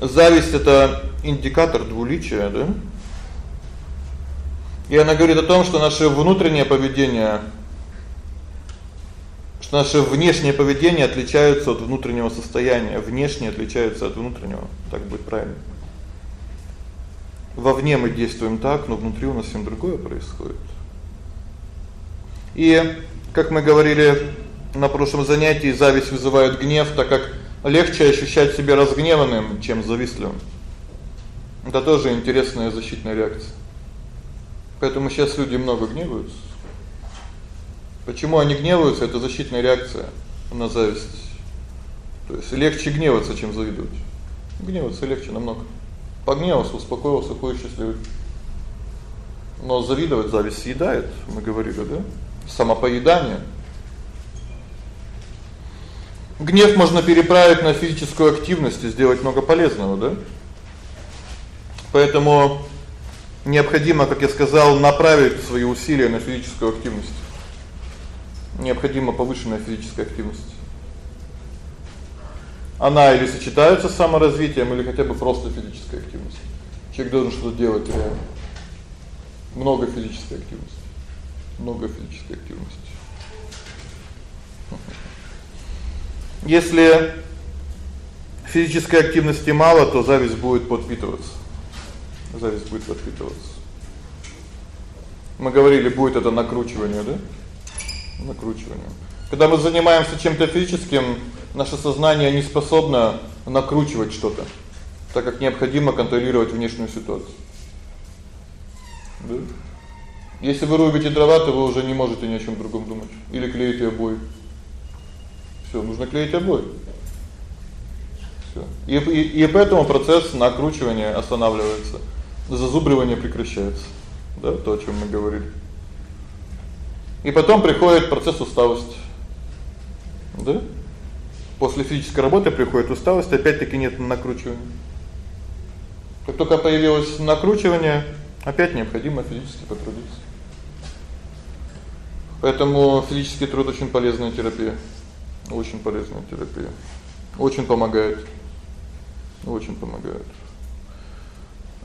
Зависть это индикатор двуличия, да? И она говорит о том, что наше внутреннее поведение что наше внешнее поведение отличается от внутреннего состояния, внешнее отличается от внутреннего, так будет правильно. Вовне мы действуем так, но внутри у нас совсем другое происходит. И как мы говорили на прошлом занятии, зависть вызывает гнев, так как легче ощущать себя разгневанным, чем завистливым. Это тоже интересная защитная реакция. Поэтому сейчас люди много гневаются. Почему они гневаются? Это защитная реакция на зависть. То есть легче гневаться, чем завидовать. Гневаться легче намного. Погневался, успокоился, ходишь счастливый. Но завидовать зависть съедает, мы говорили, да? Самопоедание. Гнев можно переправить на физическую активность и сделать много полезного, да? Поэтому необходимо, как я сказал, направить свои усилия на физическую активность. Необходима повышенная физическая активность. она или сочетается с саморазвитием, или хотя бы просто физической активностью. Человек должен что-то делать реально. Много физической активности. Много физической активности. Если физической активности мало, то зависть будет подпитываться. Зависть будет подпитываться. Мы говорили, будет это накручивание, да? Накручивание. Когда мы занимаемся чем-то физическим, наше сознание не способно накручивать что-то, так как необходимо контролировать внешнюю ситуацию. Да? Если вы рубите дрова, то вы уже не можете ни о чём другом думать или клеите обои. Всё, нужно клеить обои. Всё. И, и и поэтому процесс накручивания останавливается. Зазубривание прекращается. Да, то, о чём мы говорили. И потом приходит процесс усталости. Да? После физической работы приходит усталость, опять-таки нет накручивания. Как только появилось накручивание, опять необходимо физически потрудиться. Поэтому физический труд очень полезная терапия. Очень полезная терапия. Очень помогает. Очень помогает.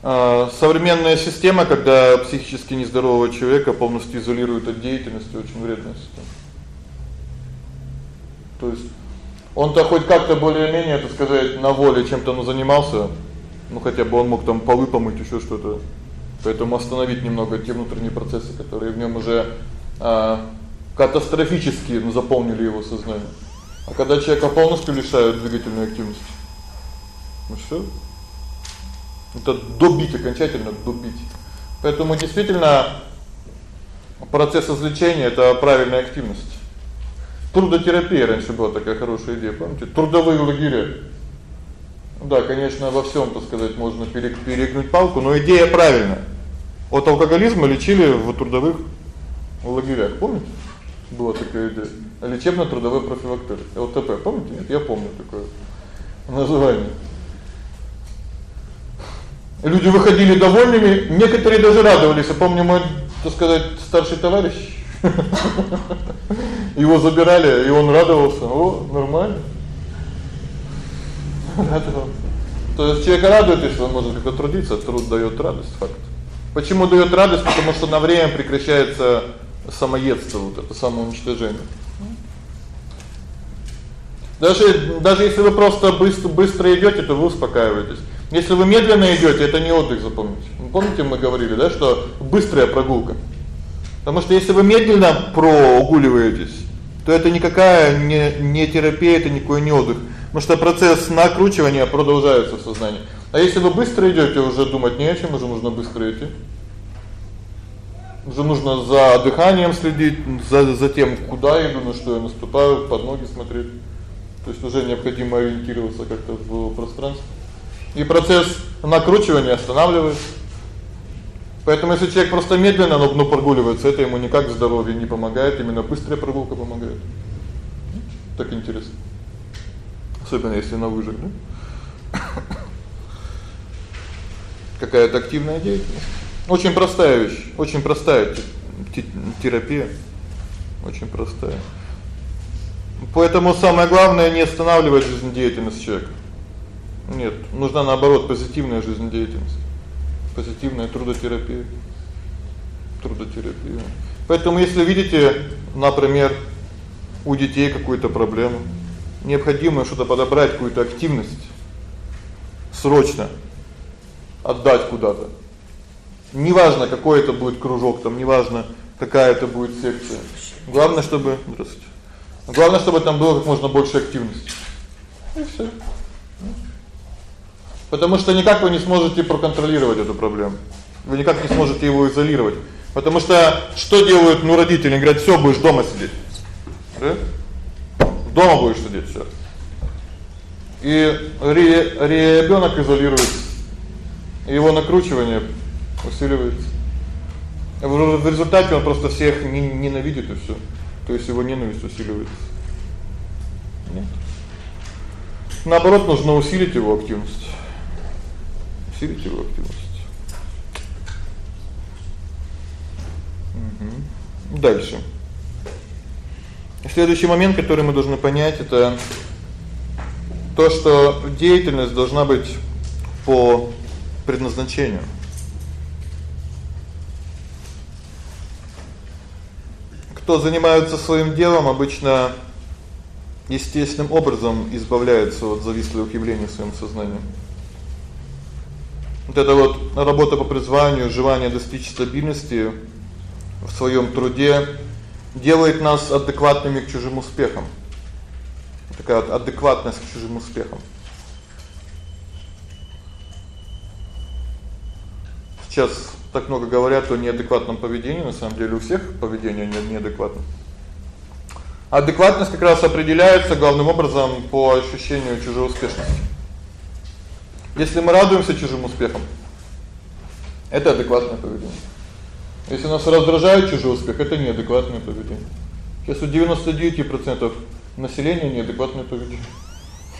А современная система, когда психически нездорового человека полностью изолируют от деятельности, очень вредная система. То есть он-то хоть как-то более-менее, так сказать, на воле чем-то ну занимался, ну хотя бы он мог там полы помыть, ещё что-то. Поэтому остановить немного те внутренние процессы, которые в нём уже катастрофически ну, заполнили его сознание. А когда человека полностью лишают двигательной активности, ну всё. Это добить окончательно, добить. Поэтому действительно процесс излечения это правильная активность. Трудотерапия раньше была такая хорошая идея, помните? Трудовые лагеря. Да, конечно, во всём, так сказать, можно перегнуть палку, но идея правильная. От алкоголизма лечили в трудовых лагерях, помните? Была такая идея. Лечебно-трудовой профилактика. ЛТП, помните? Нет, я помню такое название. Люди выходили довольными, некоторые даже радовались. Я помню, мой, так сказать, старший товарищ [LAUGHS] его забирали, и он радовался. О, нормально. Радовался. То есть человек радует, если он может как-то трудиться, труд даёт радость, факт. Почему даёт радость? Потому что на время прекращается самоедство, вот это самоуничтожение. Даже даже если вы просто быстро быстро идёте, то вы успокаиваетесь. Если вы медленно идёте, это не отдых, запомните. Помните, мы говорили, да, что быстрая прогулка. Потому что если вы медленно прогуливаетесь, то это никакая не не терапия, это никакой не отдых. Потому что процесс накручивания продолжается в сознании. А если вы быстро идёте, уже думать не о чем, уже нужно быстро идти. Уже нужно за дыханием следить, за за тем, куда иду, на что я наступаю, под ноги смотреть. То есть уже необходимо ориентироваться как-то в пространстве. И процесс накручивания останавливается. Поэтому если человек просто медленно, но, но прогуливается, это ему никак здоровью не помогает, именно быстрая прогулка помогает. Так интересно. Особенно если на лыжах, да? [COUGHS] Какая-то активная деятельность. Очень простая вещь, очень простая терапия. Очень простая. Поэтому самое главное не останавливать жизнедеятельность человека. Нет, нужна наоборот позитивная жизнедеятельность. Позитивная трудотерапия. Трудотерапия. Поэтому если видите, например, у детей какую-то проблему, необходимо что-то подобрать, какую-то активность срочно отдать куда-то. Неважно, какой это будет кружок, там неважно, какая это будет секция. Главное, чтобы, здравствуйте. Главное, чтобы там было как можно больше активности. И всё. Потому что никак вы не сможете проконтролировать эту проблему. Вы никак не сможете его изолировать. Потому что что делают ну родители? Говорят: "Всё, будешь дома сидеть". Да? Дома будешь сидеть всё. И ребёнок изолируется. Его накручивание усиливается. В результате он просто всех ненавидит и всё. То есть его ненависть усиливается. Нет. Наоборот, нужно усилить его активность. Усилить его активность. Угу. Дальше. Следующий момент, который мы должны понять это То, что деятельность должна быть по предназначению. Кто занимается своим делом, обычно естественным образом избавляется от завистливых явлений в своём сознании. Вот это вот работа по призванию, желание достичь стабильности в своём труде делает нас адекватными к чужим успехам. Такая вот адекватность к чужим успехам. Сейчас так много говорят о неадекватном поведении, на самом деле у всех поведение неадекватно. Адекватность как раз определяется главным образом по ощущению чужой успешности. Если мы радуемся чужим успехам, это адекватное поведение. Если нас раздражает чужой успех, это неадекватное поведение. Сейчас у 99% населения неадекватное поведение.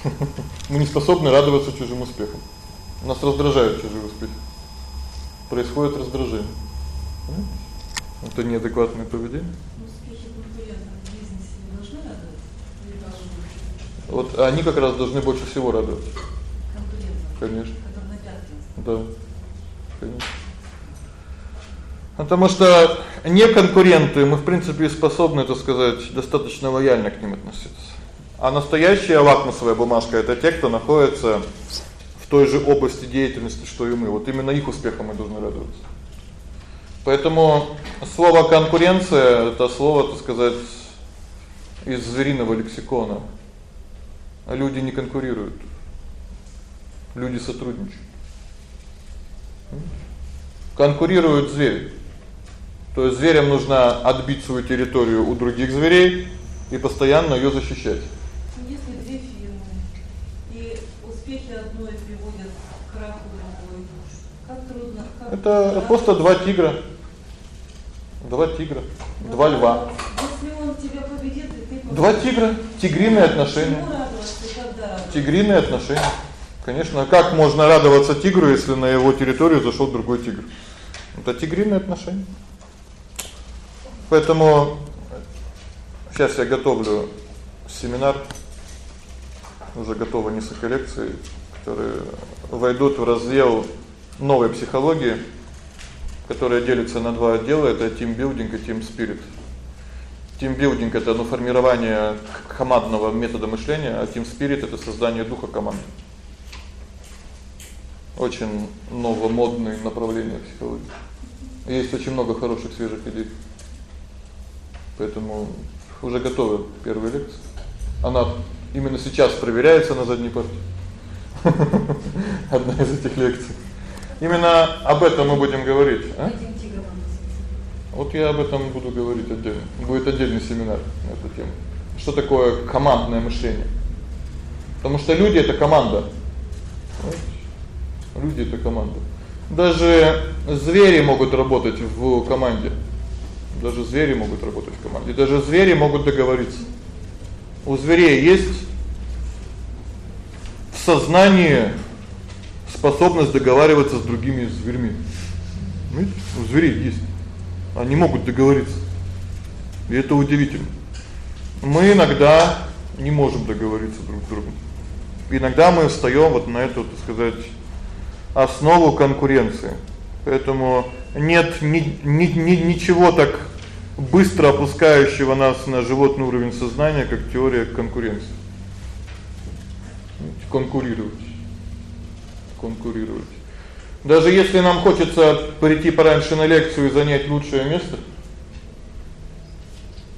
[LAUGHS] Мы не способны радоваться чужим успехам. Нас раздражают чужие успехи. Происходит раздражение. Это неадекватное поведение. Вот они как раз должны больше всего радовать. Конечно. Да. Конечно. Потому что не конкуренты, мы в принципе способны, так сказать, достаточно лояльно к ним относиться. А настоящая лакмусовая бумажка это те, кто находится той же области деятельности, что и мы. Вот именно их успехам мы должны радоваться. Поэтому слово конкуренция это слово, так сказать, из звериного лексикона. Люди не конкурируют. Люди сотрудничают. Конкурируют звери. То есть зверям нужно отбить свою территорию у других зверей и постоянно её защищать.
Если две фирмы и успехи одной приводят к краху другой, как трудно, как
Это просто два тигра. Два тигра, Но два льва.
Если он тебя победит, ты
Два тигра, тигриные отношения. Тигриные отношения. Конечно, а как можно радоваться тигру, если на его территорию зашёл другой тигр? Это тигриные отношения. Поэтому сейчас я готовлю семинар. Уже готово несколько лекций, которые войдут в раздел новой психологии, которая делится на два отдела это тимбилдинг и team spirit. Тимбилдинг это ну формирование командного метода мышления, а team spirit это создание духа команды. Очень новомодное направление психологии. Есть очень много хороших свежих идей. Поэтому уже готовы первые лекции. Она именно сейчас проверяется на задней парте. [LAUGHS] Одна из этих лекций. Именно об этом мы будем говорить, а? Вот я об этом буду говорить отдельно. Будет отдельный семинар на эту тему. Что такое командное мышление? Потому что люди это команда. Люди это команда. Даже звери могут работать в команде. Даже звери могут работать в команде. Даже звери могут договориться. У зверей есть в сознании способность договариваться с другими зверьми. Видите? У зверей есть. Они могут договориться. И это удивительно. Мы иногда не можем договориться друг с другом. Иногда мы встаём вот на эту, так сказать, основу конкуренции. Поэтому нет ни, ни, ни ничего так быстро опускающего нас на животный уровень сознания, как теория конкуренции. Конкурировать. Конкурировать. Даже если нам хочется прийти пораньше на лекцию и занять лучшее место,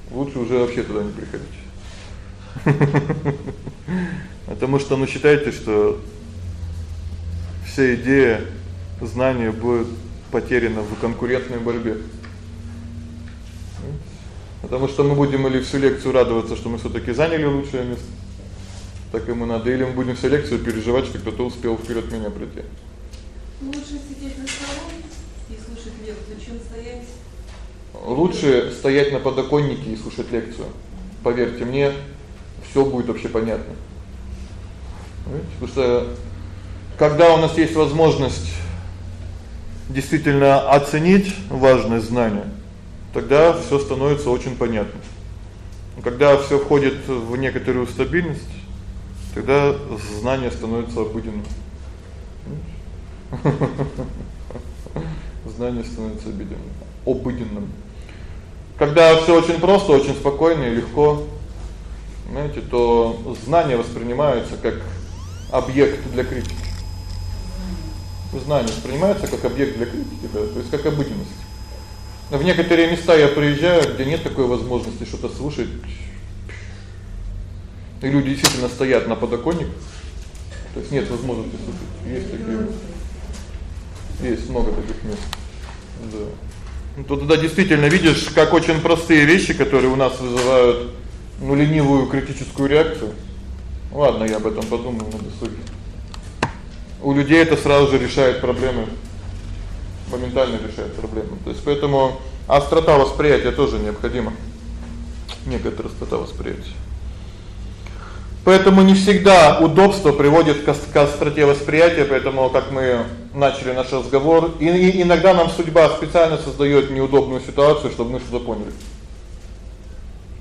лучше уже вообще туда не приходить. [LAUGHS] Потому что ну считайте, что вся идея знания будет потеряна в конкурентной борьбе. Потому что мы будем или всю лекцию радоваться, что мы всё-таки заняли лучшее место. Так ему надо, или мы будем всю лекцию переживать, что кто-то успел вперёд меня прийти.
Лучше сидеть на столе и слушать лекцию, чем стоять.
Лучше стоять на подоконнике и слушать лекцию. Поверьте мне, всё будет вообще понятно. Понимаете? Потому что когда у нас есть возможность действительно оценить важность знания, тогда всё становится очень понятно. Когда всё входит в некоторую стабильность, Когда знание становится обыденным. Знание становится обыденным. Обыденным. Когда всё очень просто, очень спокойно и легко, знаете, то знание воспринимается как объект для критики. Знание воспринимается как объект для критики, да, то есть как обыденность. Но в некоторые места я приезжаю, где нет такой возможности что-то слушать. И люди действительно стоят на подоконник. То есть нет возможности слушать. Есть такие. Есть много таких мест. Да. Ну то тогда действительно видишь, как очень простые вещи, которые у нас вызывают ну ленивую критическую реакцию. Ладно, я об этом подумаю на досуге. У людей это сразу же решает проблемы. Моментально решает проблемы. То есть поэтому острота восприятия тоже необходима. Некоторая острота восприятия. Поэтому не всегда удобство приводит к остроте восприятия, поэтому как мы начали наш разговор, и, и иногда нам судьба специально создаёт неудобную ситуацию, чтобы мы что-то поняли.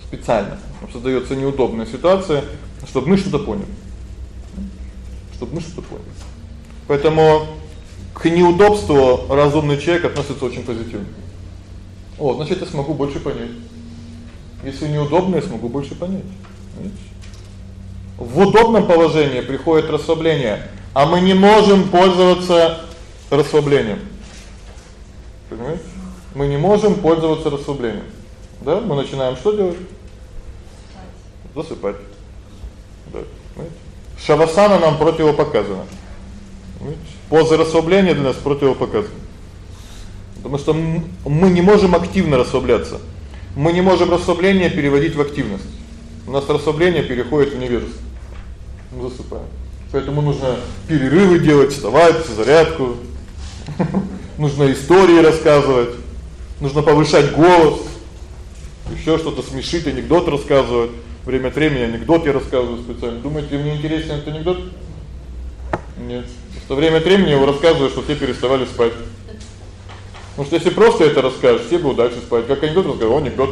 Специально создаётся неудобная ситуация, чтобы мы что-то поняли. Чтобы мы что-то поняли. Поэтому к неудобству разумный человек относится очень позитивно. О, значит, я смогу больше понять. Если неудобно, я смогу больше понять. Видите? В удобном положении приходит расслабление, а мы не можем пользоваться расслаблением. Понимаете? Мы не можем пользоваться расслаблением. Да? Мы начинаем что делать? Засыпать. Да, понимаете? Шавасана нам противопоказана. Понимаете? Поза расслабления для нас противопоказана. Потому что мы не можем активно расслабляться. Мы не можем расслабление переводить в активность. У нас расслабление переходит в невежество. Мы засыпаем. Поэтому нужно перерывы делать, вставать, зарядку. [LAUGHS] Нужно истории рассказывать. Нужно повышать голос. Ещё что-то смешить, анекдот рассказывать. Время от времени анекдот я рассказываю специально. Думаете, мне интересен этот анекдот? Нет. Просто время от времени его рассказываю, чтобы все переставали спать. Потому что если просто это расскажешь, все будут дальше спать. Как анекдот рассказываю, анекдот.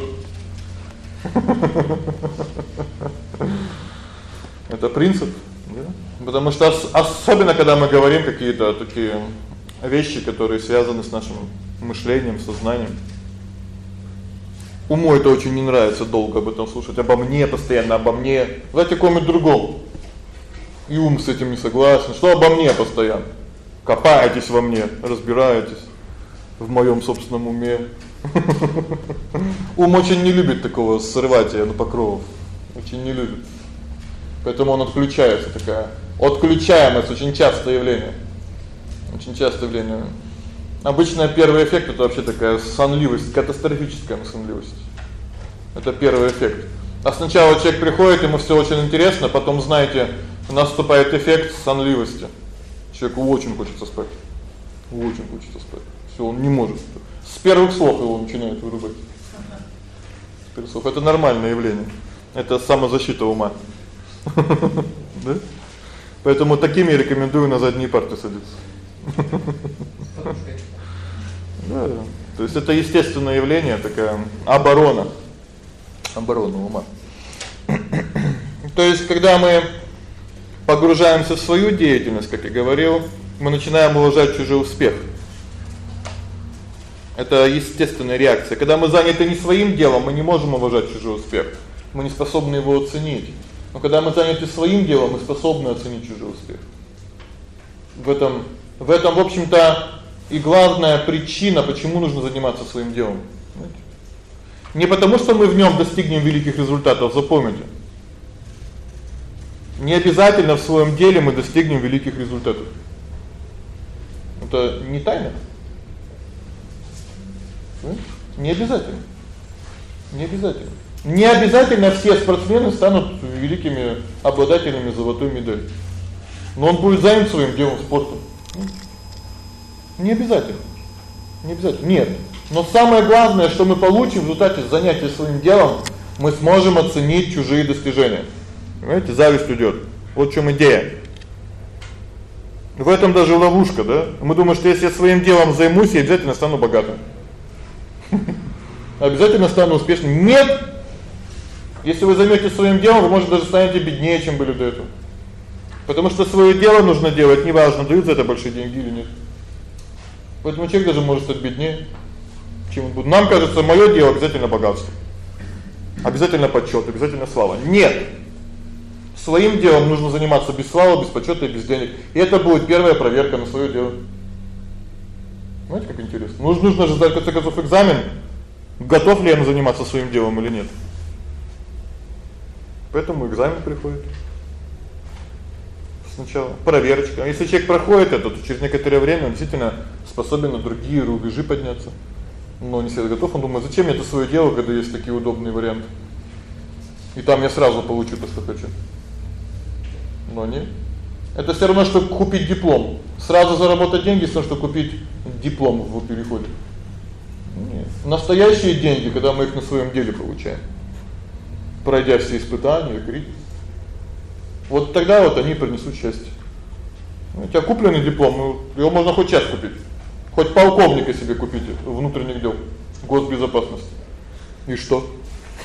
[LAUGHS] Это принцип, да? Потому что особенно когда мы говорим какие-то такие вещи, которые связаны с нашим мышлением, сознанием. Уму это очень не нравится долго об этом слушать, обо мне постоянно, обо мне. Знаете, кому-нибудь другому. И ум с этим не согласен. Что обо мне постоянно? Копаетесь во мне, разбираетесь в моём собственном уме. [LAUGHS] Ум очень не любит такого срыватия на покровов. Очень не любит. Поэтому он отключается такая. Отключаемость очень частое явление. Очень частое явление. Обычно первый эффект это вообще такая сонливость, катастрофическая сонливость. Это первый эффект. А сначала человек приходит, ему всё очень интересно, потом, знаете, наступает эффект сонливости. Человеку очень хочется спать. Очень хочется спать. Всё, он не может. С первых слов его начинает вырубать. С первых слов это нормальное явление. Это самозащита ума. Да? Поэтому такими рекомендую на задние парты садиться. Да. То есть это естественное явление, такая оборона. Оборона ума. То есть когда мы погружаемся в свою деятельность, как я говорил, мы начинаем уважать чужой успех. Это естественная реакция. Когда мы заняты не своим делом, мы не можем уважать чужой успех. Мы не способны его оценить. Но когда мы заняты своим делом, мы способны оценить чужой успех. В этом в этом, в общем-то, и главная причина, почему нужно заниматься своим делом. Не потому, что мы в нём достигнем великих результатов, запомните. Не обязательно в своём деле мы достигнем великих результатов. Это не тайна. Не обязательно. Не обязательно. Не обязательно все спортсмены станут великими обладателями золотой медали. Но он будет занят своим делом спортом. Не обязательно. Не обязательно. Нет. Но самое главное, что мы получим в результате занятия своим делом, мы сможем оценить чужие достижения. Понимаете, зависть уйдёт. Вот в чём идея. В этом даже ловушка, да? Мы думаем, что если я своим делом займусь, я обязательно стану богатым. [LAUGHS] Обязательно стану успешным. Нет. Если вы займётесь своим делом, вы может даже станете беднее, чем были до этого. Потому что своё дело нужно делать, неважно, дают за это большие деньги или нет. Поэтому человек даже может стать беднее, чем он будет. Нам кажется, моё дело обязательно богатство. Обязательно почёт, обязательно слава. Нет. Своим делом нужно заниматься без славы, без почёта и без денег. И это будет первая проверка на своё дело. Знаете, как интересно. Нужно нужно же сдать в конце экзамен, готов ли я заниматься своим делом или нет. Поэтому экзамен приходит. Сначала проверочка. А если человек проходит это, то через некоторое время он действительно способен на другие рубежи подняться. Но не всегда готов, он думает: "Зачем мне это своё дело, когда есть такие удобные варианты?" И там я сразу получу то, что хочу. Но нет. Это всё равно что купить диплом. Сразу заработать деньги, с что купить диплом в переходе. Нет. Настоящие деньги, когда мы их на своём деле получаем. Пройдя все испытания, кризис. Вот тогда вот они принесут счастье. У тебя купленный диплом, ну, его можно хоть час купить. Хоть полковника себе купите внутренних дел, госбезопасности. И что? [LAUGHS]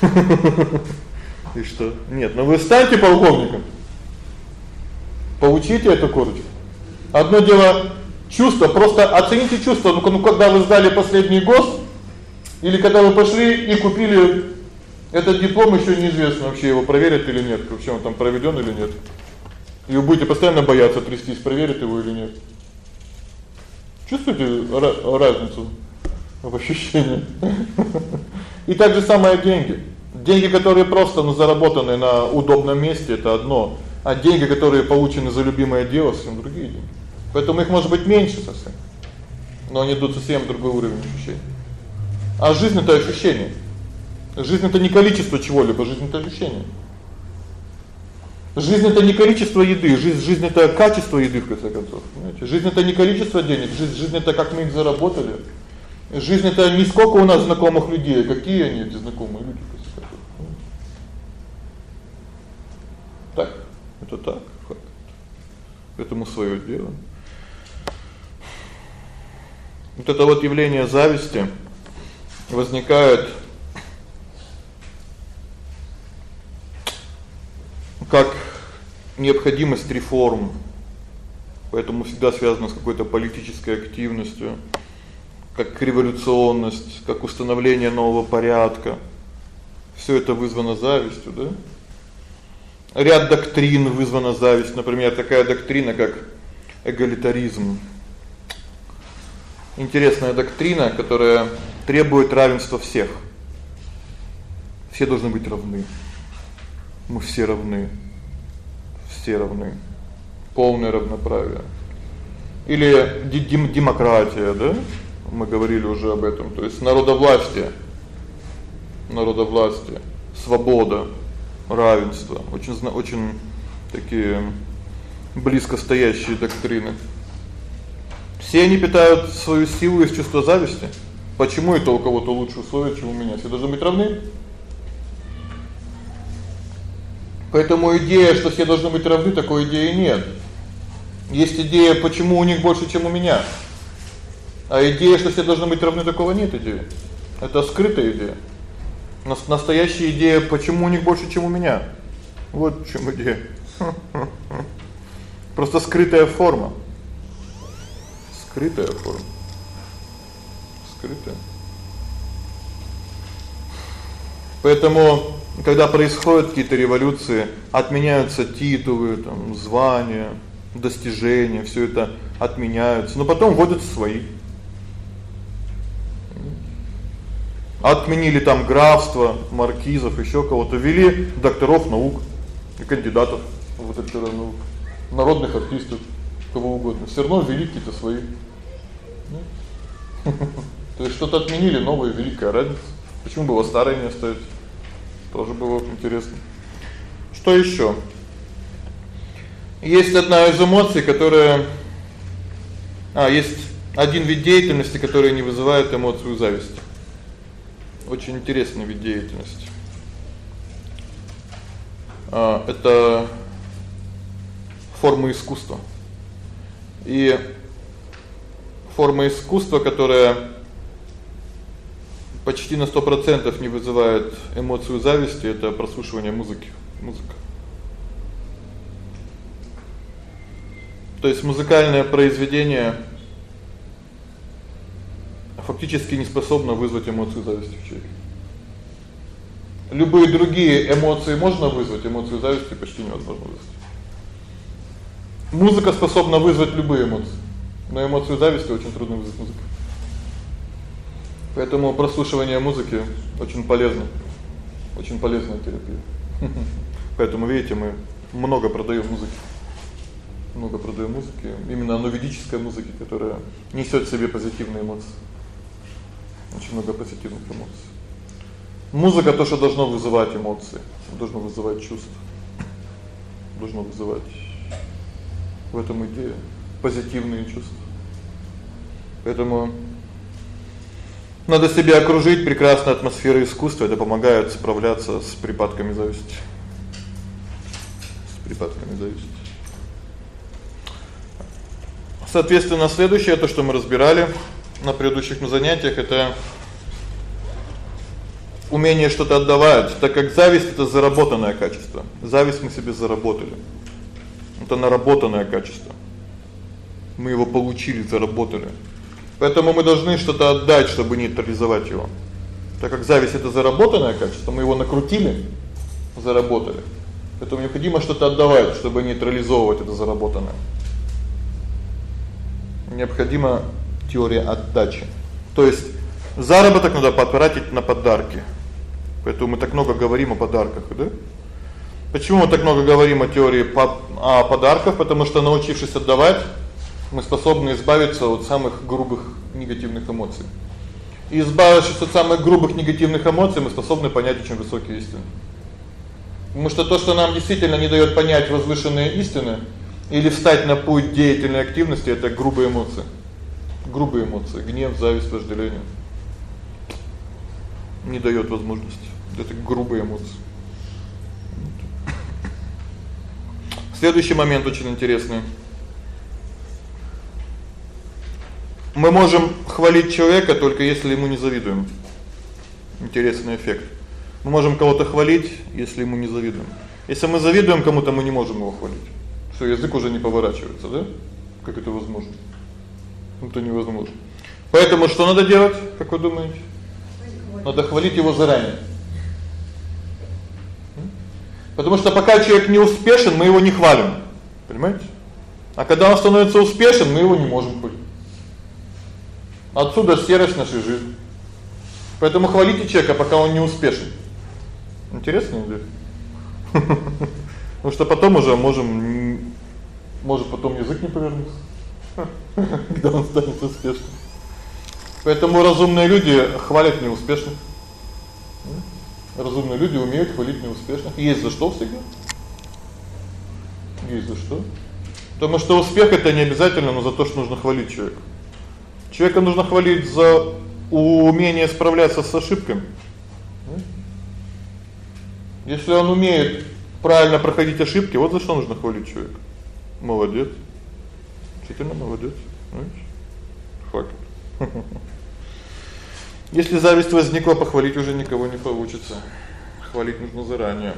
И что? Нет, ну вы станьте полковником. Получите эту корочку. Одно дело чувство, просто оцените чувство. Ну когда вы сдали последний гос или когда вы пошли и купили этот диплом, ещё неизвестно вообще его проверят или нет, вообще он там проведён или нет. И вы будете постоянно бояться трястись, проверят его или нет. Чувствуете разницу в ощущениях? [LAUGHS] И так же самое деньги. Деньги, которые просто ну заработаны на удобном месте это одно, а деньги, которые получены за любимое дело, совсем другие деньги. Поэтому их может быть меньше совсем. Но они дают совсем другой уровень ощущений. А жизнь это ощущение. Жизнь это не количество чего-либо, жизнь это ощущение. Жизнь это не количество еды, жизнь жизнь это качество еды в конце концов, понимаете? Жизнь это не количество денег, жизнь жизнь это как мы их заработали. Жизнь это не сколько у нас знакомых людей, а какие они эти знакомые люди. Так, это так, факт. Этому своё дело. Вот это вот явление зависти возникает как необходимость реформ. Поэтому всегда связано с какой-то политической активностью, как революционность, как установление нового порядка. Всё это вызвано завистью, да? Ряд доктрин вызвано зависть, например, такая доктрина, как эгалитаризм. Интересная доктрина, которая требует равенства всех. Все должны быть равны. Мы все равны. Все равны. Полное равноправие. Или демократия, да? Мы говорили уже об этом. То есть народовластие. Народовластие, свобода равенства. Очень очень такие близко стоящие доктрины. Все они питают свою силу из чувства зависти. Почему это у кого-то лучше условия, чем у меня? Все должны быть равны. Поэтому идея, что все должны быть равны, такой идеи нет. Есть идея, почему у них больше, чем у меня. А идея, что все должны быть равны, такого нет идеи. Это скрытая идея. Настоящая идея, почему у них больше, чем у меня. Вот в чём идея. [LAUGHS] Просто скрытая форма. Скрытая форма. Скрытая. Поэтому, когда происходят какие-то революции, отменяются титулы, там, звания, достижения, всё это отменяются, но потом вводят свои. Отменили там графство, маркизов, ещё кого-то, ввели докторов наук и кандидатов в докторы наук, народных артистов, кого угодно. Всё равно ввели какие-то свои. [LAUGHS] То есть что-то отменили, новое великая разница. Почему было старое не оставить? Тоже было интересно. Что ещё? Есть одна из эмоций, которая А, есть один вид деятельности, который не вызывает эмоцию зависти. Очень интересный вид деятельности. А это форма искусства. И форма искусства, которая почти на 100% не вызывает эмоцию зависти это прослушивание музыки. Музыка. То есть музыкальное произведение фактически не способно вызвать эмоцию зависти в человеке. Любые другие эмоции можно вызвать, эмоцию зависти почти невозможно вызвать. Музыка способна вызвать любые эмоции, но эмоцию зависти очень трудно вызвать музыкой. Поэтому прослушивание музыки очень полезно. Очень полезная терапия. [LAUGHS] Поэтому видите, мы много продаём музыки. Много продаём музыки, именно новедической музыки, которая несёт в себе позитивные эмоции. Очень много позитивных эмоций. Музыка то, что должно вызывать эмоции, должно вызывать чувства. Должно вызывать в этом идея позитивные чувства. Поэтому надо себя окружить прекрасной атмосферой искусства, это помогает справляться с припадками зависти. С припадками зависти. Соответственно, следующее то, что мы разбирали на предыдущих занятиях это умение что-то отдавать, так как зависть это заработанное качество. Зависть мы себе заработали. Это наработанное качество. Мы его получили, заработали. Поэтому мы должны что-то отдать, чтобы нейтрализовать его. Так как зависть это заработанное качество, мы его накрутили, заработали. Поэтому необходимо что-то отдавать, чтобы нейтрализовывать это заработанное. Необходима теория отдачи. То есть заработок надо потратить на подарки. Поэтому мы так много говорим о подарках, да? Почему мы так много говорим о теории о подарках? Потому что научившись отдавать, мы способны избавиться от самых грубых негативных эмоций. И избавившись от самых грубых негативных эмоций, мы способны понять очень высокие истины. Потому что то, что нам действительно не даёт понять возвышенные истины или встать на путь деятельной активности это грубые эмоции. Грубые эмоции: гнев, зависть, вожделение. Не даёт возможности. Это грубые эмоции. Следующий момент очень интересный. Мы можем хвалить человека только если ему не завидуем. Интересный эффект. Мы можем кого-то хвалить, если ему не завидуем. Если мы завидуем кому-то, мы не можем его хвалить. Что язык уже не поворачивается, да? Как это возможно? Это невозможно. Поэтому что надо делать, как вы думаете? Надо хвалить его заранее. Потому что пока человек не успешен, мы его не хвалим. Понимаете? А когда он становится успешен, мы его не можем хвалить. Отсюда серость нашей жизни. Поэтому хвалите человека, пока он не успешен. Интересно, идея. Потому что потом уже можем может потом язык не повернется. [LAUGHS] Когда он станет успешным. Поэтому разумные люди хвалят неуспешных. Разумные люди умеют хвалить неуспешных. Есть за что всегда. Есть за что. Потому что успех это не обязательно, но за то, что нужно хвалить человека. Человека нужно хвалить за умение справляться с ошибками. Если он умеет правильно проходить ошибки, вот за что нужно хвалить человека. Молодец. Действительно молодец. Факт. [LAUGHS] Если зависть возникла, похвалить уже никого не получится. Хвалить нужно заранее.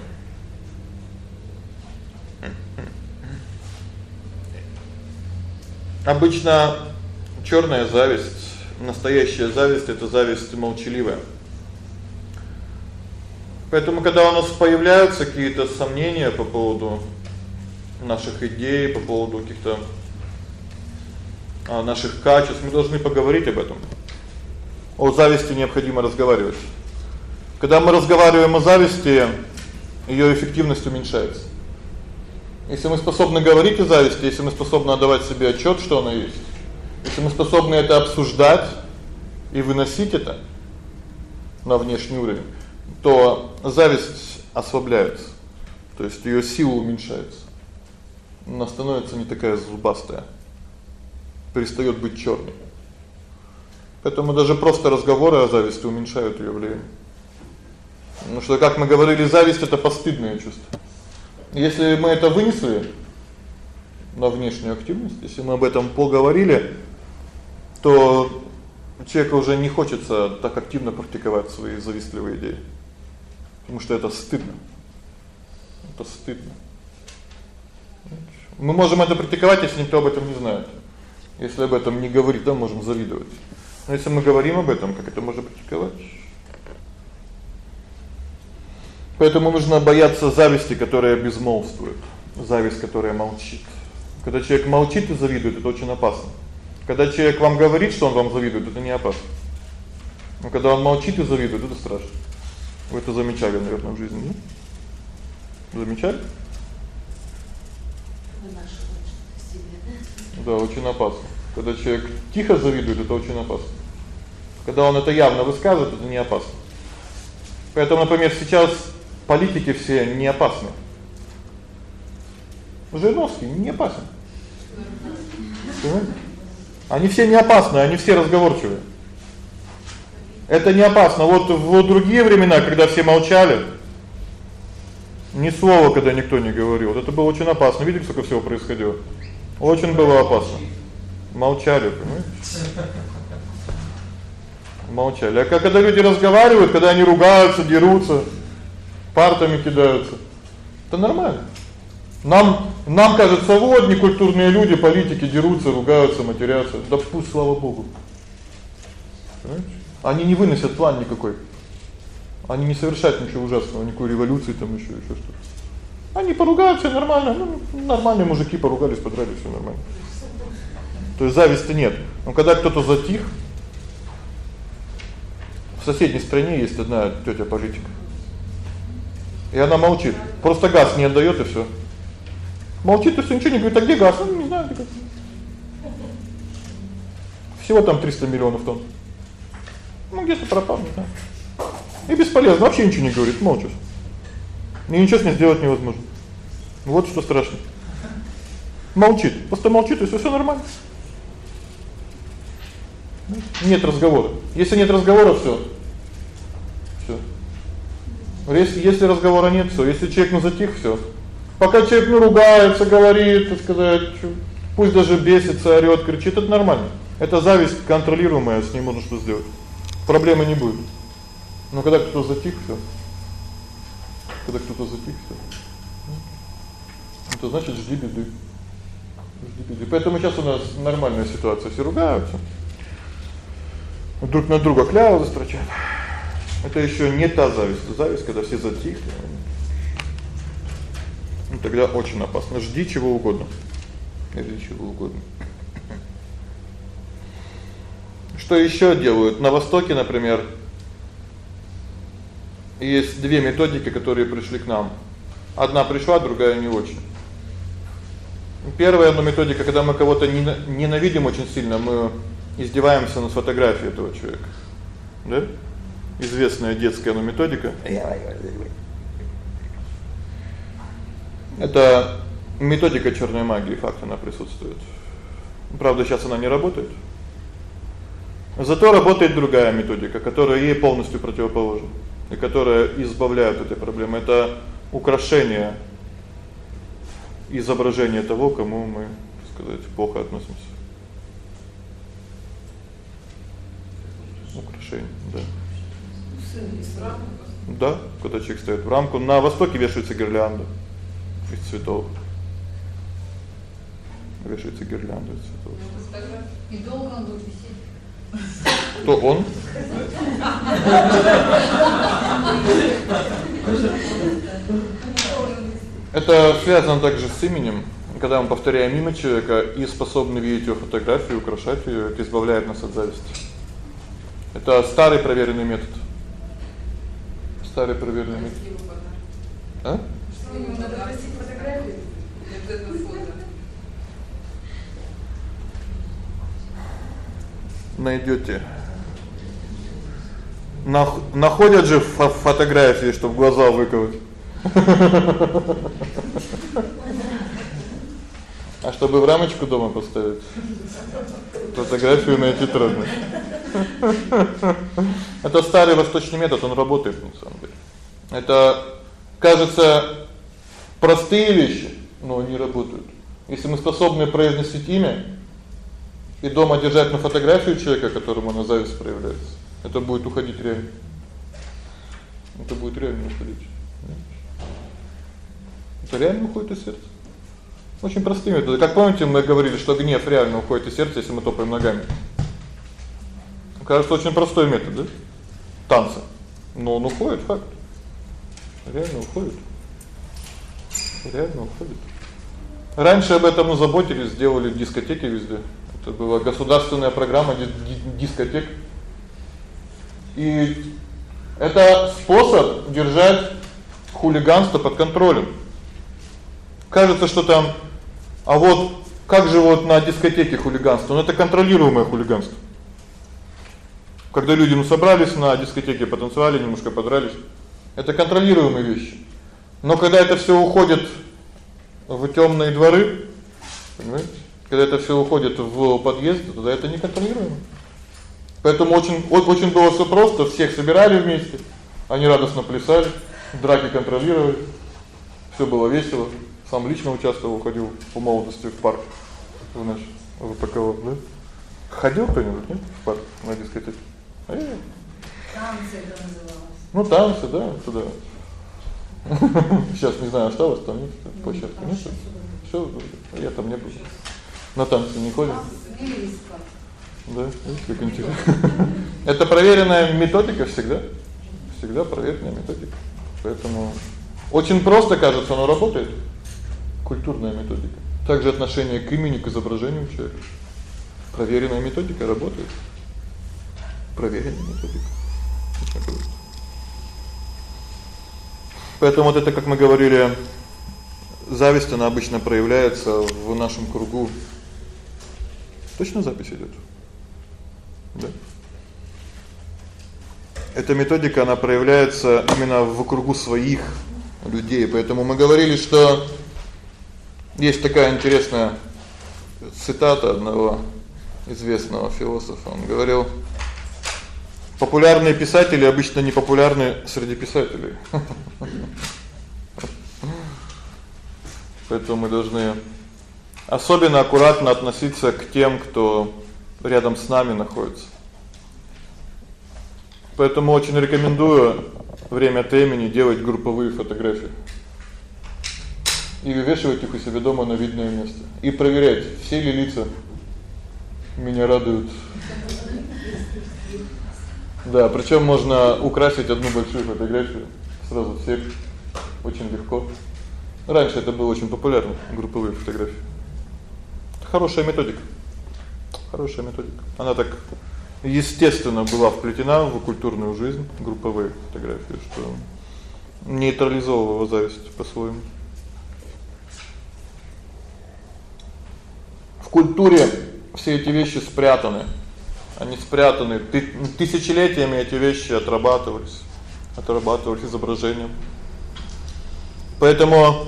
Обычно чёрная зависть, настоящая зависть это зависть молчаливая. Поэтому когда у нас появляются какие-то сомнения по поводу наших идей, по поводу каких-то а наших качеств, мы должны поговорить об этом. О зависти необходимо разговаривать. Когда мы разговариваем о зависти, её эффективность уменьшается. Если мы способны говорить о зависти, если мы способны отдавать себе отчёт, что она есть, если мы способны это обсуждать и выносить это на внешний уровень, то зависть ослабляется. То есть её сила уменьшается. Она становится не такая зубастая. Перестаёт быть чёрной. Поэтому даже просто разговоры о зависти уменьшают её влияние. Потому что, как мы говорили, зависть это постыдное чувство. Если мы это вынесли на внешнюю активность, если мы об этом поговорили, то человеку уже не хочется так активно практиковать свои завистливые идеи. Потому что это стыдно. Это стыдно. Мы можем это практиковать, если никто об этом не знает. Если об этом не говорит, то можем завидовать. Но если мы говорим об этом, как это можно практиковать? Поэтому нужно бояться зависти, которая безмолвствует, зависть, которая молчит. Когда человек молчит и завидует, это очень опасно. Когда человек вам говорит, что он вам завидует, это не опасно. Но когда он молчит и завидует, это страшно. Вы это замечали, наверное, в жизни, да? Замечали? Да, очень опасно. Когда человек тихо завидует, это очень опасно. Когда он это явно высказывает, это не опасно. Поэтому, например, сейчас политики все не опасны. Жириновский не опасен. Понимаете? Они все не опасны, они все разговорчивые. Это не опасно. Вот в другие времена, когда все молчали, ни слова когда никто не говорил. Вот это было очень опасно. Видели, сколько всего происходило? Очень было опасно. Молчали, понимаете? Молчали. А когда люди разговаривают, когда они ругаются, дерутся, партами кидаются, это нормально. Нам нам кажется, вот некультурные люди, политики дерутся, ругаются, матерятся. Да пусть, слава богу. Они не выносят план никакой. Они не совершают ничего ужасного, никакой революции там ещё ещё что-то. Они поругаются нормально, ну нормальные мужики поругались, подрались, всё нормально. То есть зависти нет. Но когда кто-то затих, в соседней стране есть одна тётя политик. И она молчит. Просто газ не отдаёт и всё. Молчит и всё, ничего не говорит. А где газ? Ну, не знаю, где. Всего там 300 миллионов тонн. Ну, где-то пропал, не знаю. И бесполезно, вообще ничего не говорит, молчит. И ничего с ней сделать невозможно. Вот что страшно. Молчит. Просто молчит, и всё, всё нормально. Нет разговора. Если нет разговора, всё. Всё. Если если разговора нет, всё. Если человек ну затих, всё. Пока человек ну ругается, говорит, так сказать, пусть даже бесится, орёт, кричит, это нормально. Это зависть контролируемая, с ней можно что сделать. Проблемы не будет. Но когда кто-то затих, всё. Когда кто-то затих, всё. Это значит, жди беды. Жди беды. Поэтому сейчас у нас нормальная ситуация, все ругаются. Друг на друга клявы застрочат. Это ещё не та зависть, зависть, когда все затихли. Ну тогда очень опасно. Жди чего угодно. Жди чего угодно. Что ещё делают? На востоке, например, есть две методики, которые пришли к нам. Одна пришла, другая не очень. Первая ну методика, когда мы кого-то ненавидим очень сильно, мы издеваемся над фотографией этого человека. Да? Известная детская ну методика. Это методика чёрной магии, факт она присутствует. Правда, сейчас она не работает. Зато работает другая методика, которая ей полностью противоположна и которая избавляет от этой проблемы. Это украшение изображение того, кому мы, так сказать, плохо относимся. Украшение, да. Да, когда человек ставит в рамку, на востоке вешается гирлянда из цветов. Вешается гирлянда из цветов.
И долго он будет висеть?
Кто он? Это связано также с именем. Когда мы повторяем имя человека и способны видеть его фотографию, украшать её, это избавляет нас от зависти. Это старый проверенный метод. Старый проверенный метод. А? Ему надо просить фотографию? Это фото. Найдёте. находят же фо фотографии, чтобы глаза выколоть. А чтобы в рамочку дома поставить. Фотографию найти трудно. Это старый восточный метод, он работает на самом деле. Это кажется простые вещи, но они работают. Если мы способны произносить имя и дома держать на фотографию человека, которому она зависть проявляется, это будет уходить реально. Это будет реально уходить. Это реально уходит из сердца. Очень простые методы. Как помните, мы говорили, что гнев реально уходит из сердца, если мы топаем ногами. Кажется, очень простой метод, да? Танцы. Но он уходит, факт. Реально уходит. Реально уходит. Раньше об этом заботились, сделали дискотеки везде. Это была государственная программа дискотек. И это способ держать хулиганство под контролем. Кажется, что там а вот как же вот на дискотеке хулиганство? Ну это контролируемое хулиганство. Когда люди ну собрались на дискотеке, потанцевали, немножко подрались. Это контролируемые вещи. Но когда это всё уходит в тёмные дворы, понимаете? Когда это всё уходит в подъезд, тогда это не контролируемо. Поэтому очень очень было всё просто, всех собирали вместе, они радостно плясали, драки контролировали. Всё было весело. Сам лично участвовал, ходил по молодости в парк. В наш в ПКО, да? Ходил кто-нибудь, нет? В парк на дискотеке.
Э. Танцы это называлось.
Ну, танцы, да, туда. [LAUGHS] Сейчас не знаю, осталось там нет площадки, нет? Всё, я там не был. На танцы не ходишь? Да, как интересно. [LAUGHS] Это проверенная методика всегда. Всегда проверенная методика. Поэтому очень просто кажется, но работает. Культурная методика. Также отношение к имени, к изображению человека. Проверенная методика работает. Проверенная методика. Очень просто. Поэтому вот это, как мы говорили, зависть она обычно проявляется в нашем кругу. Точно запись идёт? Да. Эта методика она проявляется именно в кругу своих людей. Поэтому мы говорили, что есть такая интересная цитата одного известного философа. Он говорил: Популярные писатели обычно не популярны среди писателей. Поэтому мы должны особенно аккуратно относиться к тем, кто рядом с нами находится. Поэтому очень рекомендую время от времени делать групповые фотографии. И вывешивать их у себя дома на видное место и проверять, все ли лица меня радуют. Да, причём можно украсить одну большую фотографию сразу всех очень легко. Раньше это было очень популярно групповые фотографии. Хорошая методика. Хорошая методика. Она так естественно была вплетена в культурную жизнь групповые фотографии, что нейтрализовывала зависть по-своему. В культуре все эти вещи спрятаны. Они спрятаны тысячелетиями эти вещи отрабатывались, отрабатывались изображением. Поэтому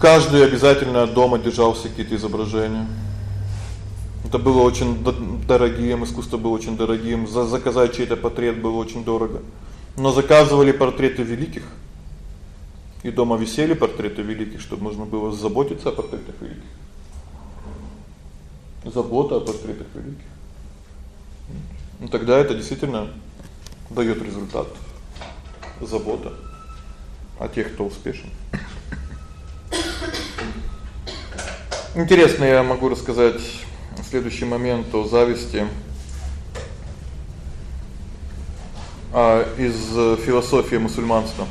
каждый обязательно дома держал все какие-то изображения. Это было очень дорогим, искусство было очень дорогим. За заказать чей-то портрет было очень дорого. Но заказывали портреты великих. И дома висели портреты великих, чтобы можно было заботиться о портретах великих забота о портретах великих. Ну тогда это действительно даёт результат. Забота о тех, кто успешен. Интересно, я могу рассказать следующий момент о зависти. А из философии мусульманства.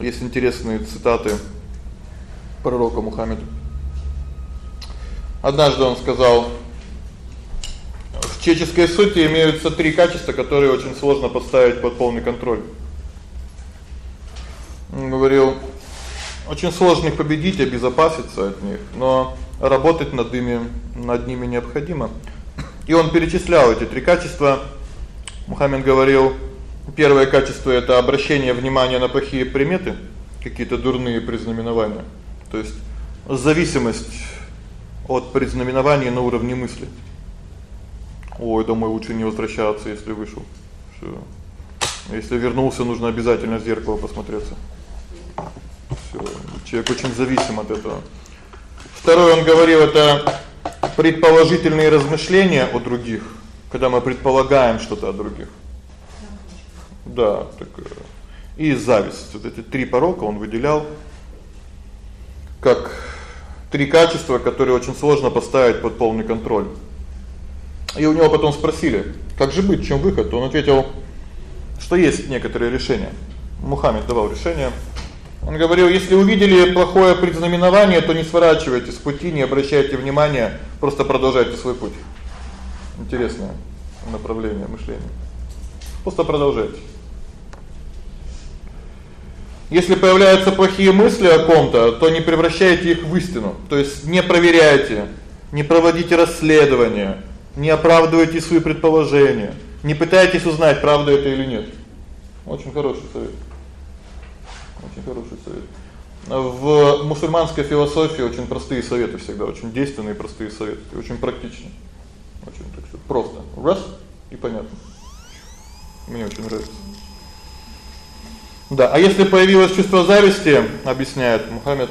Есть интересные цитаты пророка Мухаммеда. Однажды он сказал: "В человеческой сути имеются три качества, которые очень сложно поставить под полный контроль". Он говорил: "Очень сложно их победить, обезопаситься от них, но работать над ними, над ними необходимо". И он перечислял эти три качества. Мухаммед говорил: первое качество это обращение внимания на плохие приметы, какие-то дурные признаменования. То есть зависимость от предзнаменования на уровне мысли. Ой, думаю, лучше не возвращаться, если вышел. Всё. Если вернулся, нужно обязательно в зеркало посмотреться. Всё. Человек очень зависим от этого. Второе, он говорил, это предположительные размышления о других, когда мы предполагаем что-то о других. Да, так и зависть. Вот эти три порока он выделял. как три качества, которые очень сложно поставить под полный контроль. И у него потом спросили: "Как же быть, чем выход?" Он ответил, что есть некоторые решения. Мухаммед давал решение. Он говорил: "Если увидели плохое предзнаменование, то не сворачивайте с пути, не обращайте внимания, просто продолжайте свой путь". Интересное направление мышления. Просто продолжайте. Если появляются плохие мысли о ком-то, то не превращайте их в истину. То есть не проверяйте, не проводите расследования, не оправдывайте свои предположения, не пытайтесь узнать, правда это или нет. Очень хороший совет. Очень хороший совет. В мусульманской философии очень простые советы всегда, очень действенные простые советы, очень практичные. Очень так что просто. Раз и понятно. Мне очень нравится. Да, а если появилось чувство зависти, объясняет Мухаммед,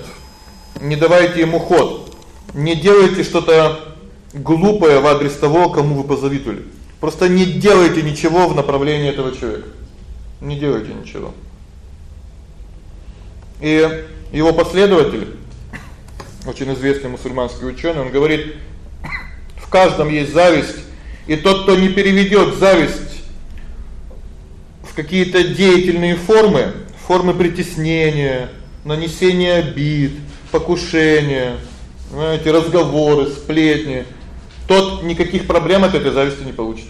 не давайте ему ход. Не делайте что-то глупое в адрес того, кому вы позавидовали. Просто не делайте ничего в направлении этого человека. Не делайте ничего. И его последователь, очень известный мусульманский учёный, он говорит: в каждом есть зависть, и тот, кто не переведёт зависть какие-то деятельные формы, формы притеснения, нанесения обид, покушения, знаете, разговоры, сплетни, тот никаких проблем от этой зависти не получит.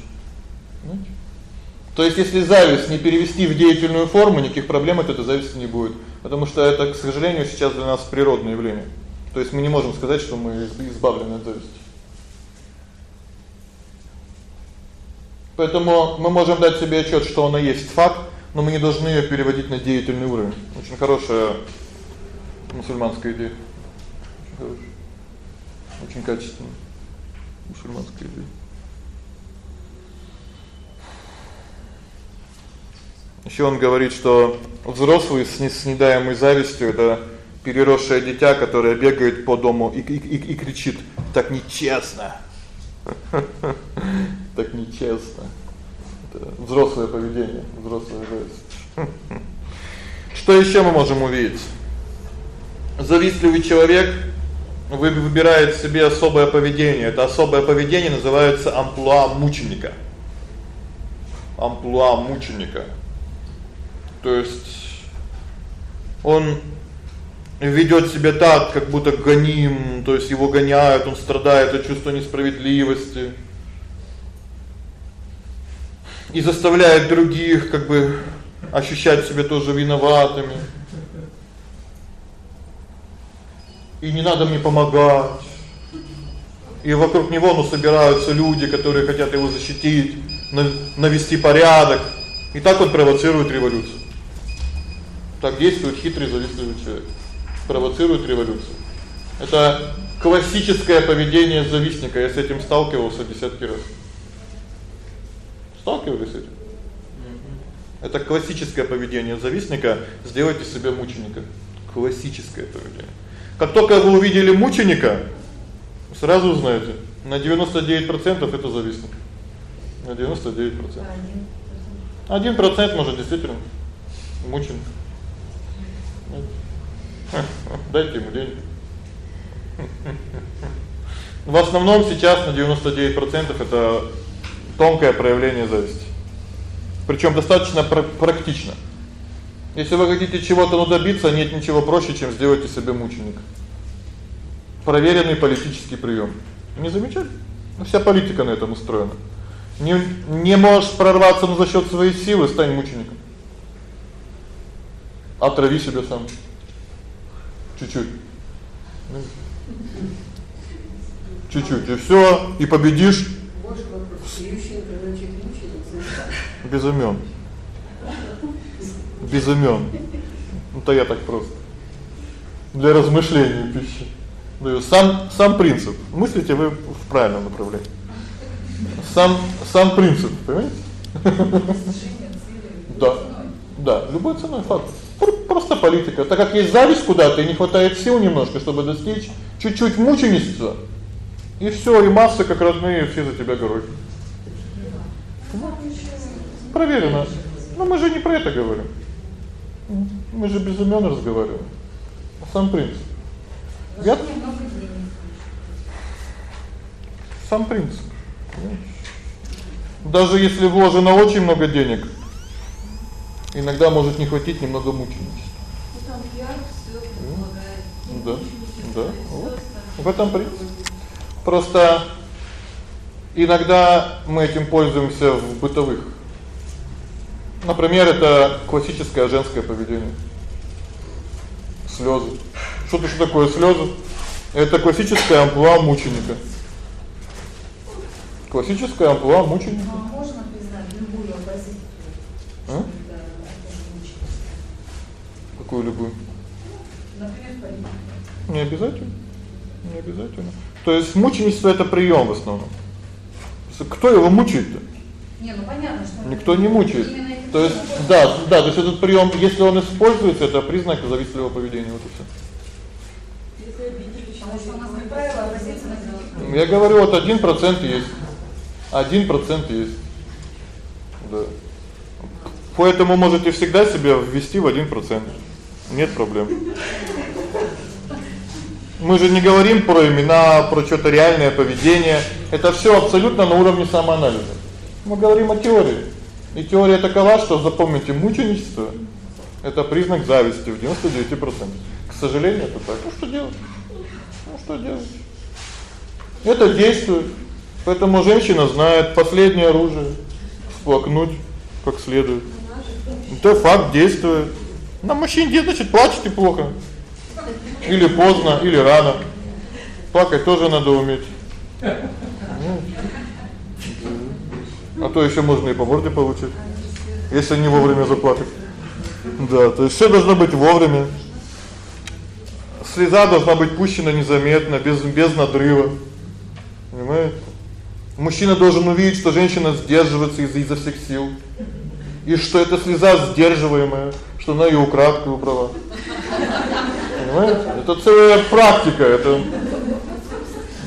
То есть если зависть не перевести в деятельную форму, никаких проблем от этой зависти не будет, потому что это, к сожалению, сейчас для нас природное явление. То есть мы не можем сказать, что мы избавлены от зависти. Поэтому мы можем дать себе отчёт, что она есть факт, но мы не должны её переводить на деятельный уровень. Очень хорошая мусульманская идея. Очень хорошая. Очень качественная мусульманская идея. Ещё он говорит, что взрослый с неснедаемой завистью это переросшее дитя, которое бегает по дому и и и, и кричит: "Так нечестно". [LAUGHS] Так нечестно. Это взрослое поведение, взрослая жизнь. Что ещё мы можем увидеть? Завистливый человек выбирает себе особое поведение. Это особое поведение называется амплуа мученика. Амплуа мученика. То есть он ведёт себя так, как будто гоним, то есть его гоняют, он страдает от чувства несправедливости. И заставляет других как бы ощущать себя тоже виноватыми. И не надо мне помогать. И вокруг него ну собираются люди, которые хотят его защитить, навести порядок. И так он провоцирует революцию. Так действует хитрый завистливый человек провоцирует революцию. Это классическое поведение завистника. Я с этим сталкивался десятки раз. Сталкивались с этим? Это классическое поведение завистника. Сделайте себе мученика. Классическое поведение. Как только вы увидели мученика, сразу узнаете, на 99% это завистник. На 99%. 1% может действительно мученик. Дайте ему деньги. В основном сейчас на 99% это тонкое проявление зависти. Причём достаточно практично. Если вы хотите чего-то ну добиться, нет ничего проще, чем сделать из себя мученика. Проверенный политический приём. Не замечали? Ну вся политика на этом устроена. Не не можешь прорваться ну за счёт своей силы, стань мучеником. Отрави себя сам. Чуть-чуть. Чуть-чуть, и всё, и победишь. Без имён. Без имён. Ну то я так просто. Для размышления пищи. Ну сам сам принцип. Мыслите вы в правильном направлении. Сам сам принцип, понимаете? Да. Да, любой ценой факт. Просто политика. Так как есть зависть куда-то и не хватает сил немножко, чтобы достичь чуть-чуть мученичества. И всё, и масса как родные все за тебя горой. Проверено. Но мы же не про это говорим. Мы же без имён разговариваем. Сам принцип. Я сам принцип. Даже если вложено очень много денег, иногда может не хватить немного мученичества.
Ну там пиар все предполагает.
Ну да, да,
всё
вот. В этом принцип. Просто иногда мы этим пользуемся в бытовых. Например, это классическое женское поведение. Слёзы. Что то что такое слёзы? Это классическая амплуа мученика. Классическая амплуа мученика.
Но можно признать любую оппозицию.
А? Какую любую?
Например, политика.
Не обязательно. Не обязательно. То есть мученичество это приём в основном. Кто его мучает-то?
Не, ну понятно, что
Никто не мучает. То есть да, да, то есть этот приём, если он используется, это признак завистливого поведения вот и всё.
Если обидели
Потому что у нас, как правило, оппозиция на
Я говорю, вот 1% есть. 1% есть. Да. Поэтому можете всегда себя ввести в 1%. Нет проблем. Мы же не говорим про имена, про что-то реальное поведение. Это всё абсолютно на уровне самоанализа. Мы говорим о теории. И теория такова, что запомните, мученичество это признак зависти в 99%. К сожалению, это так. Ну что делать? Ну что делать? Это действует. Поэтому женщина знает последнее оружие всплакнуть как следует. Это факт действует. На мужчине значит плачете плохо. Или поздно, или рано. Плакать тоже надо уметь. А то ещё можно и по морде получить, если не вовремя заплакать. Да, то есть всё должно быть вовремя. Слеза должна быть пущена незаметно, без без надрыва. Понимаете? Мужчина должен увидеть, что женщина сдерживается из изо всех сил. И что эта слеза сдерживаемая, что она её украдкой убрала. Понимаете? Это целая практика, это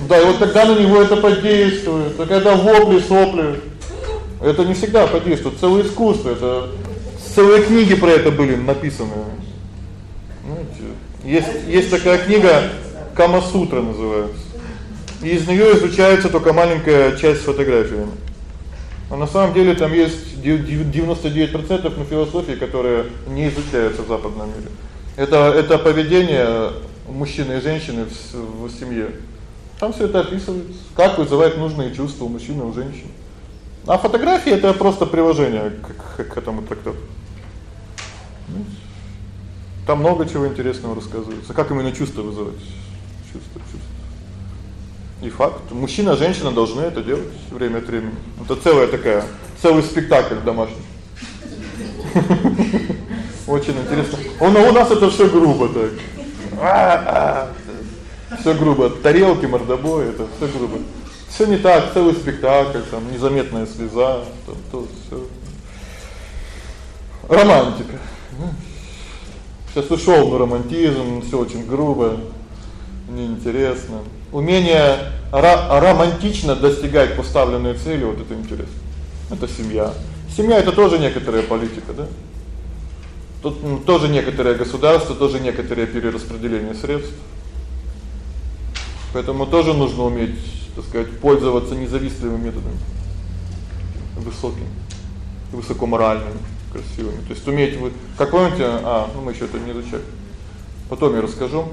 Да, и вот тогда на него это подействует. А когда вопли, сопли, это не всегда подействует. Целое искусство, это целые книги про это были написаны. Знаете, есть есть такая книга Кама-сутра называется. И из неё изучается только маленькая часть с фотографиями. А на самом деле там есть 99% на философии, которые не изучаются в западном мире. Это это поведение мужчины и женщины в, в семье. Там всё это описывается, как вызывать нужные чувства у мужчины и у женщины. А фотографии это просто приложение к, к, к этому трактату. Там много чего интересного рассказывается. Как именно чувства вызывать? Чувства, чувства. И факт, мужчина, женщина должны это делать время от времени. Это целая такая, целый спектакль домашний. Очень интересно. Он у нас это всё грубо так. А, Всё грубо. Тарелки, мордобой это всё грубо. Всё не так, целый спектакль, там незаметная слеза, там то всё. Романтика. Сейчас ушёл на романтизм, всё очень грубо, неинтересно. Умение романтично достигать поставленной цели вот это интересно. Это семья. Семья это тоже некоторая политика, да? Тут ну, тоже некоторое государство, тоже некоторое перераспределение средств. Поэтому тоже нужно уметь, так сказать, пользоваться независимыми методами. Высокими, высокоморальными, красивыми. То есть уметь вы, как помните, а, ну мы ещё это не изучали. Потом я расскажу.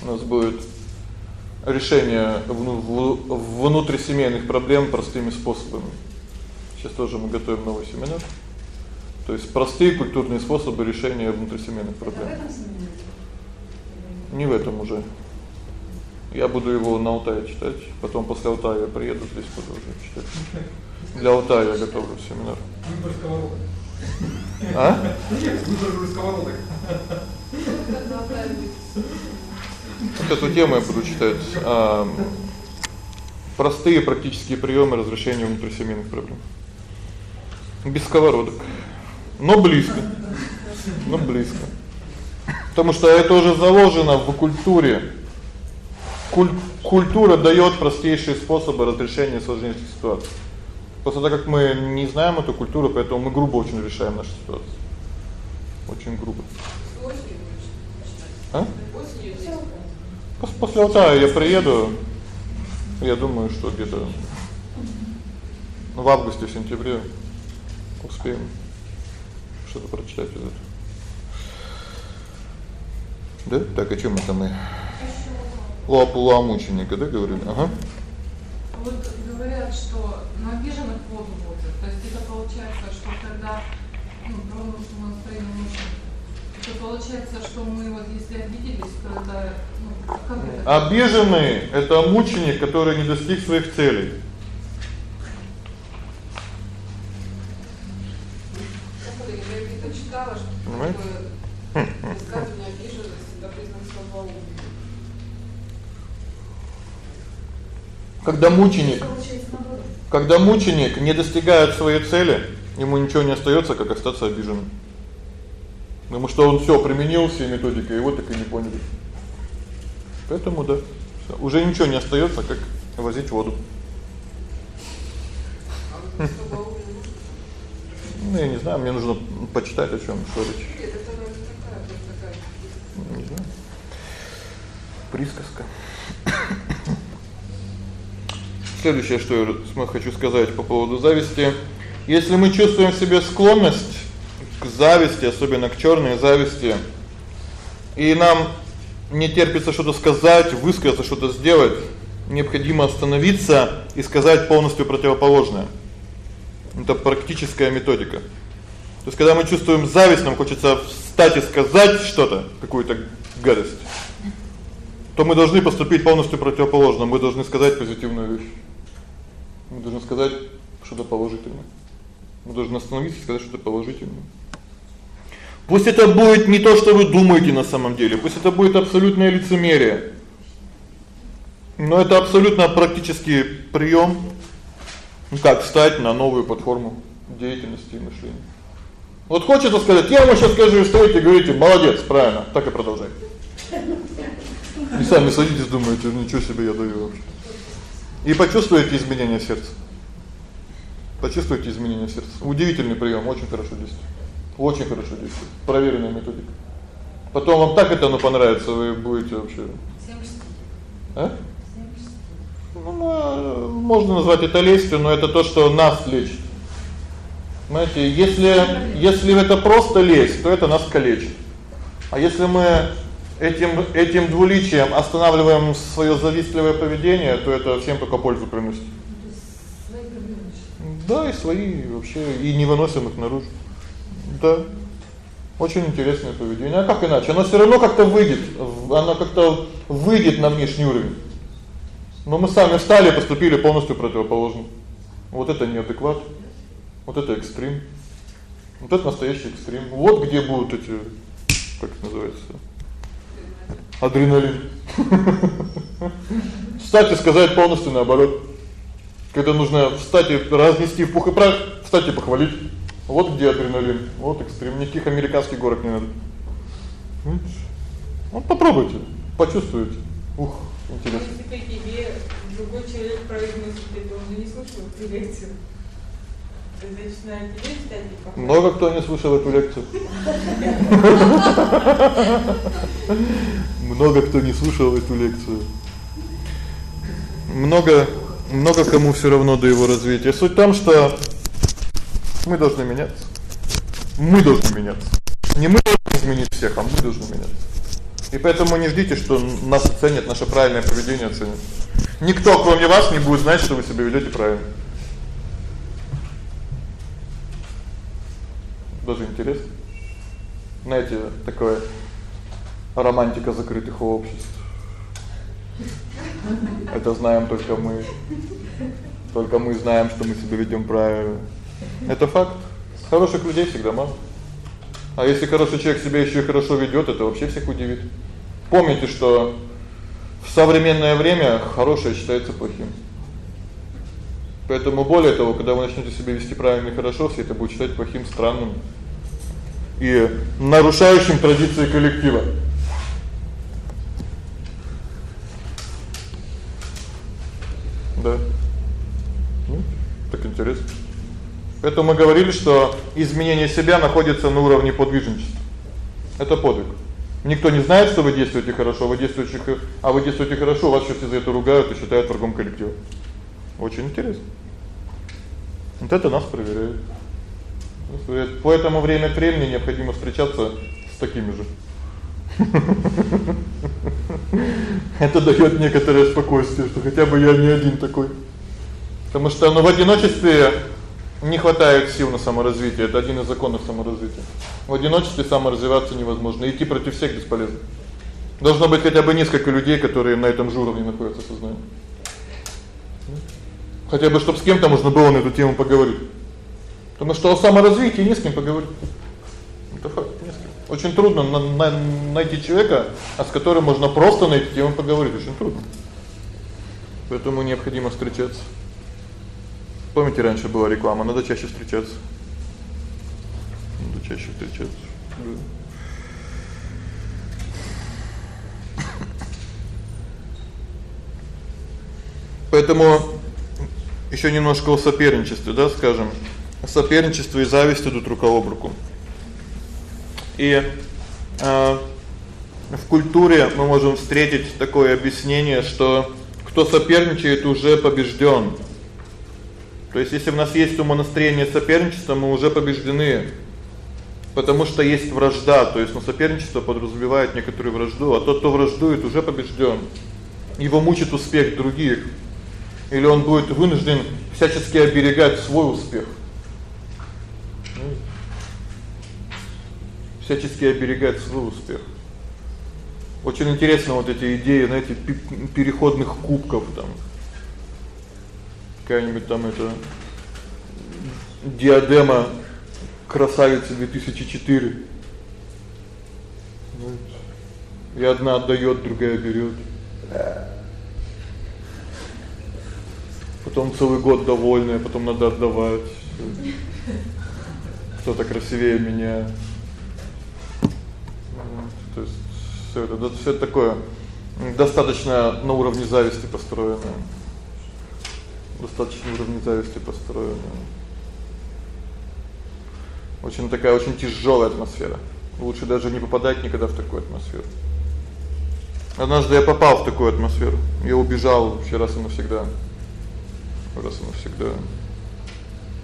У нас будет решение внутрисемейных проблем простыми способами. Сейчас тоже мы готовим новый семинар. То есть простые культурные способы решения внутрисемейных проблем.
Семинаре?
Не в этом уже. Я буду его на Алтае читать, потом после Алтая я приеду здесь буду уже читать. Для Алтая я готовлю семинар.
Выбор сковородок.
А?
Выбор сковородок.
Вот эту тему я буду читать. А, простые практические приёмы разрешения внутрисемейных проблем. Без сковородок. Но близко. Но близко. Потому что это уже заложено в культуре. Куль культура даёт простейшие способы разрешения сложнейших ситуаций. Просто так как мы не знаем эту культуру, поэтому мы грубо очень решаем наши ситуации. Очень грубо. А? После Алтая я приеду. Я думаю, что где-то в августе, в сентябре успеем что-то прочитать из этого. Да? Так, о чём это мы? О полуомученика, да, говорили? Ага.
Вот говорят, что на обиженных воду водят. То есть это получается, что когда ну, тронут настроение мужчин, это получается, что мы вот если обиделись, то это ну, как это?
Обиженный это мученик, который не достиг своих целей.
Что
Понимаете?
такое высказывание обиженность это признак слабоумия.
Когда мученик, когда мученик не достигает своей цели, ему ничего не остаётся, как остаться обиженным. Потому что он всё применил все методики, его так и не поняли. Поэтому да. Уже ничего не остаётся, как возить воду. Ну я не знаю, мне нужно почитать о чём что речь. Не знаю. Присказка. Следующее, что я хочу сказать по поводу зависти. Если мы чувствуем в себе склонность к зависти, особенно к чёрной зависти, и нам не терпится что-то сказать, высказать, что-то сделать, необходимо остановиться и сказать полностью противоположное. Это практическая методика. То есть когда мы чувствуем зависть, нам хочется встать и сказать что-то, какую-то гадость. То мы должны поступить полностью противоположно. Мы должны сказать позитивную вещь. Мы должны сказать что-то положительное. Мы должны остановиться и сказать что-то положительное. Пусть это будет не то, что вы думаете на самом деле, пусть это будет абсолютное лицемерие. Но это абсолютно практический приём, ну как встать на новую платформу деятельности и мышления. Вот хочется сказать: "Я вам сейчас скажу, что вы говорите, молодец, правильно". Так и продолжай. [LAUGHS] И сами садитесь, думаете: "Ничего себе я даю вообще". И почувствуете изменение сердца. Почувствуете изменение сердца. Удивительный приём, очень хорошо действует. Очень хорошо действует. Проверенная методика. Потом вам так это оно понравится, вы будете вообще
70.
А? Ну, э, можно назвать это лестью, но это то, что нас лечит. Знаете, если если это просто лесть, то это нас калечит. А если мы этим этим двуличием останавливаем своё завистливое поведение, то это всем только пользу приносит. Да, и свои вообще и не выносим их наружу. Да. Очень интересное поведение. А как иначе? Оно всё равно как-то выйдет, оно как-то выйдет на внешний уровень. Но мы сами встали поступили полностью противоположно. Вот это неадекват. Вот это экстрим. Вот это настоящий экстрим. Вот где будут эти как это называется? Адреналин. Встать и сказать полностью наоборот. Когда нужно встать и разнести в пух и прах, встать и похвалить. Вот где адреналин. Вот экстрим. Никаких американских горок не надо. Вот. Попробуйте, почувствуете. Ух, интересно.
Если тебе другой человек произносит это, он не слушал эту лекцию.
Много кто не слушал эту лекцию. Много кто не слушал эту лекцию. Много много кому всё равно до его развития. Суть в том, что мы должны меняться. Мы должны меняться. Не мы должны изменить всех, а мы должны меняться. И поэтому не ждите, что нас оценят, наше правильное поведение оценят. Никто, кроме вас, не будет знать, что вы себя ведёте правильно. Даже интересно. Знаете, такое романтика закрытых обществ. Это знаем только мы. Только мы знаем, что мы себя ведём правильно. Это факт. Хороших людей всегда мало. А если хороший человек себя ещё и хорошо ведёт, это вообще всех удивит. Помните, что в современное время хорошее считается плохим. Поэтому более того, когда вы начнёте себя вести правильно и хорошо, все это будет считать плохим, странным и нарушающим традиции коллектива. Да. Ну, так интересно. Поэтому мы говорили, что изменение себя находится на уровне подвижничества. Это подвиг. Никто не знает, что вы действуете хорошо, вы действуете а вы действуете хорошо, вас сейчас за это ругают и считают врагом коллектива. Очень интересно. Вот это нас проверяет. Поэтому время времени необходимо встречаться с такими же. [LAUGHS] Это даёт некоторое спокойствие, что хотя бы я не один такой. Потому что ну в одиночестве не хватает сил на саморазвитие. Это один из законов саморазвития. В одиночестве саморазвиваться невозможно, идти против всех бесполезно. Должно быть хотя бы несколько людей, которые на этом же уровне находятся сознания. Хотя бы чтобы с кем-то можно было на эту тему поговорить. Потому что о саморазвитии не с кем поговорить. Это факт, не с кем. Очень трудно на, на, найти человека, а с которым можно просто на эту тему поговорить, очень трудно. Поэтому необходимо встречаться. Помните, раньше была реклама, надо чаще встречаться. Надо чаще встречаться. Поэтому ещё немножко о соперничестве, да, скажем. Соперничество и зависть идут рука об руку. И э в культуре мы можем встретить такое объяснение, что кто соперничает, уже побеждён. То есть если у нас есть умонастроение соперничества, мы уже побеждены. Потому что есть вражда, то есть ну соперничество подразумевает некоторую вражду, а тот, кто враждует, уже побеждён. Его мучит успех других. Или он будет вынужден всячески оберегать свой успех. Всячески оберегать свой успех. Очень интересно вот эти идеи, знаете, переходных кубков там какая-нибудь там это диадема красавицы 2004. Вот. И одна отдаёт, другая берёт. Потом целый год довольная, потом надо отдавать. Кто-то красивее меня. То есть всё это, всё это такое достаточно на уровне зависти построено достаточно уровне зависти построено. Очень такая очень тяжёлая атмосфера. Лучше даже не попадать никогда в такую атмосферу. Однажды я попал в такую атмосферу. Я убежал вообще раз и навсегда. Раз и навсегда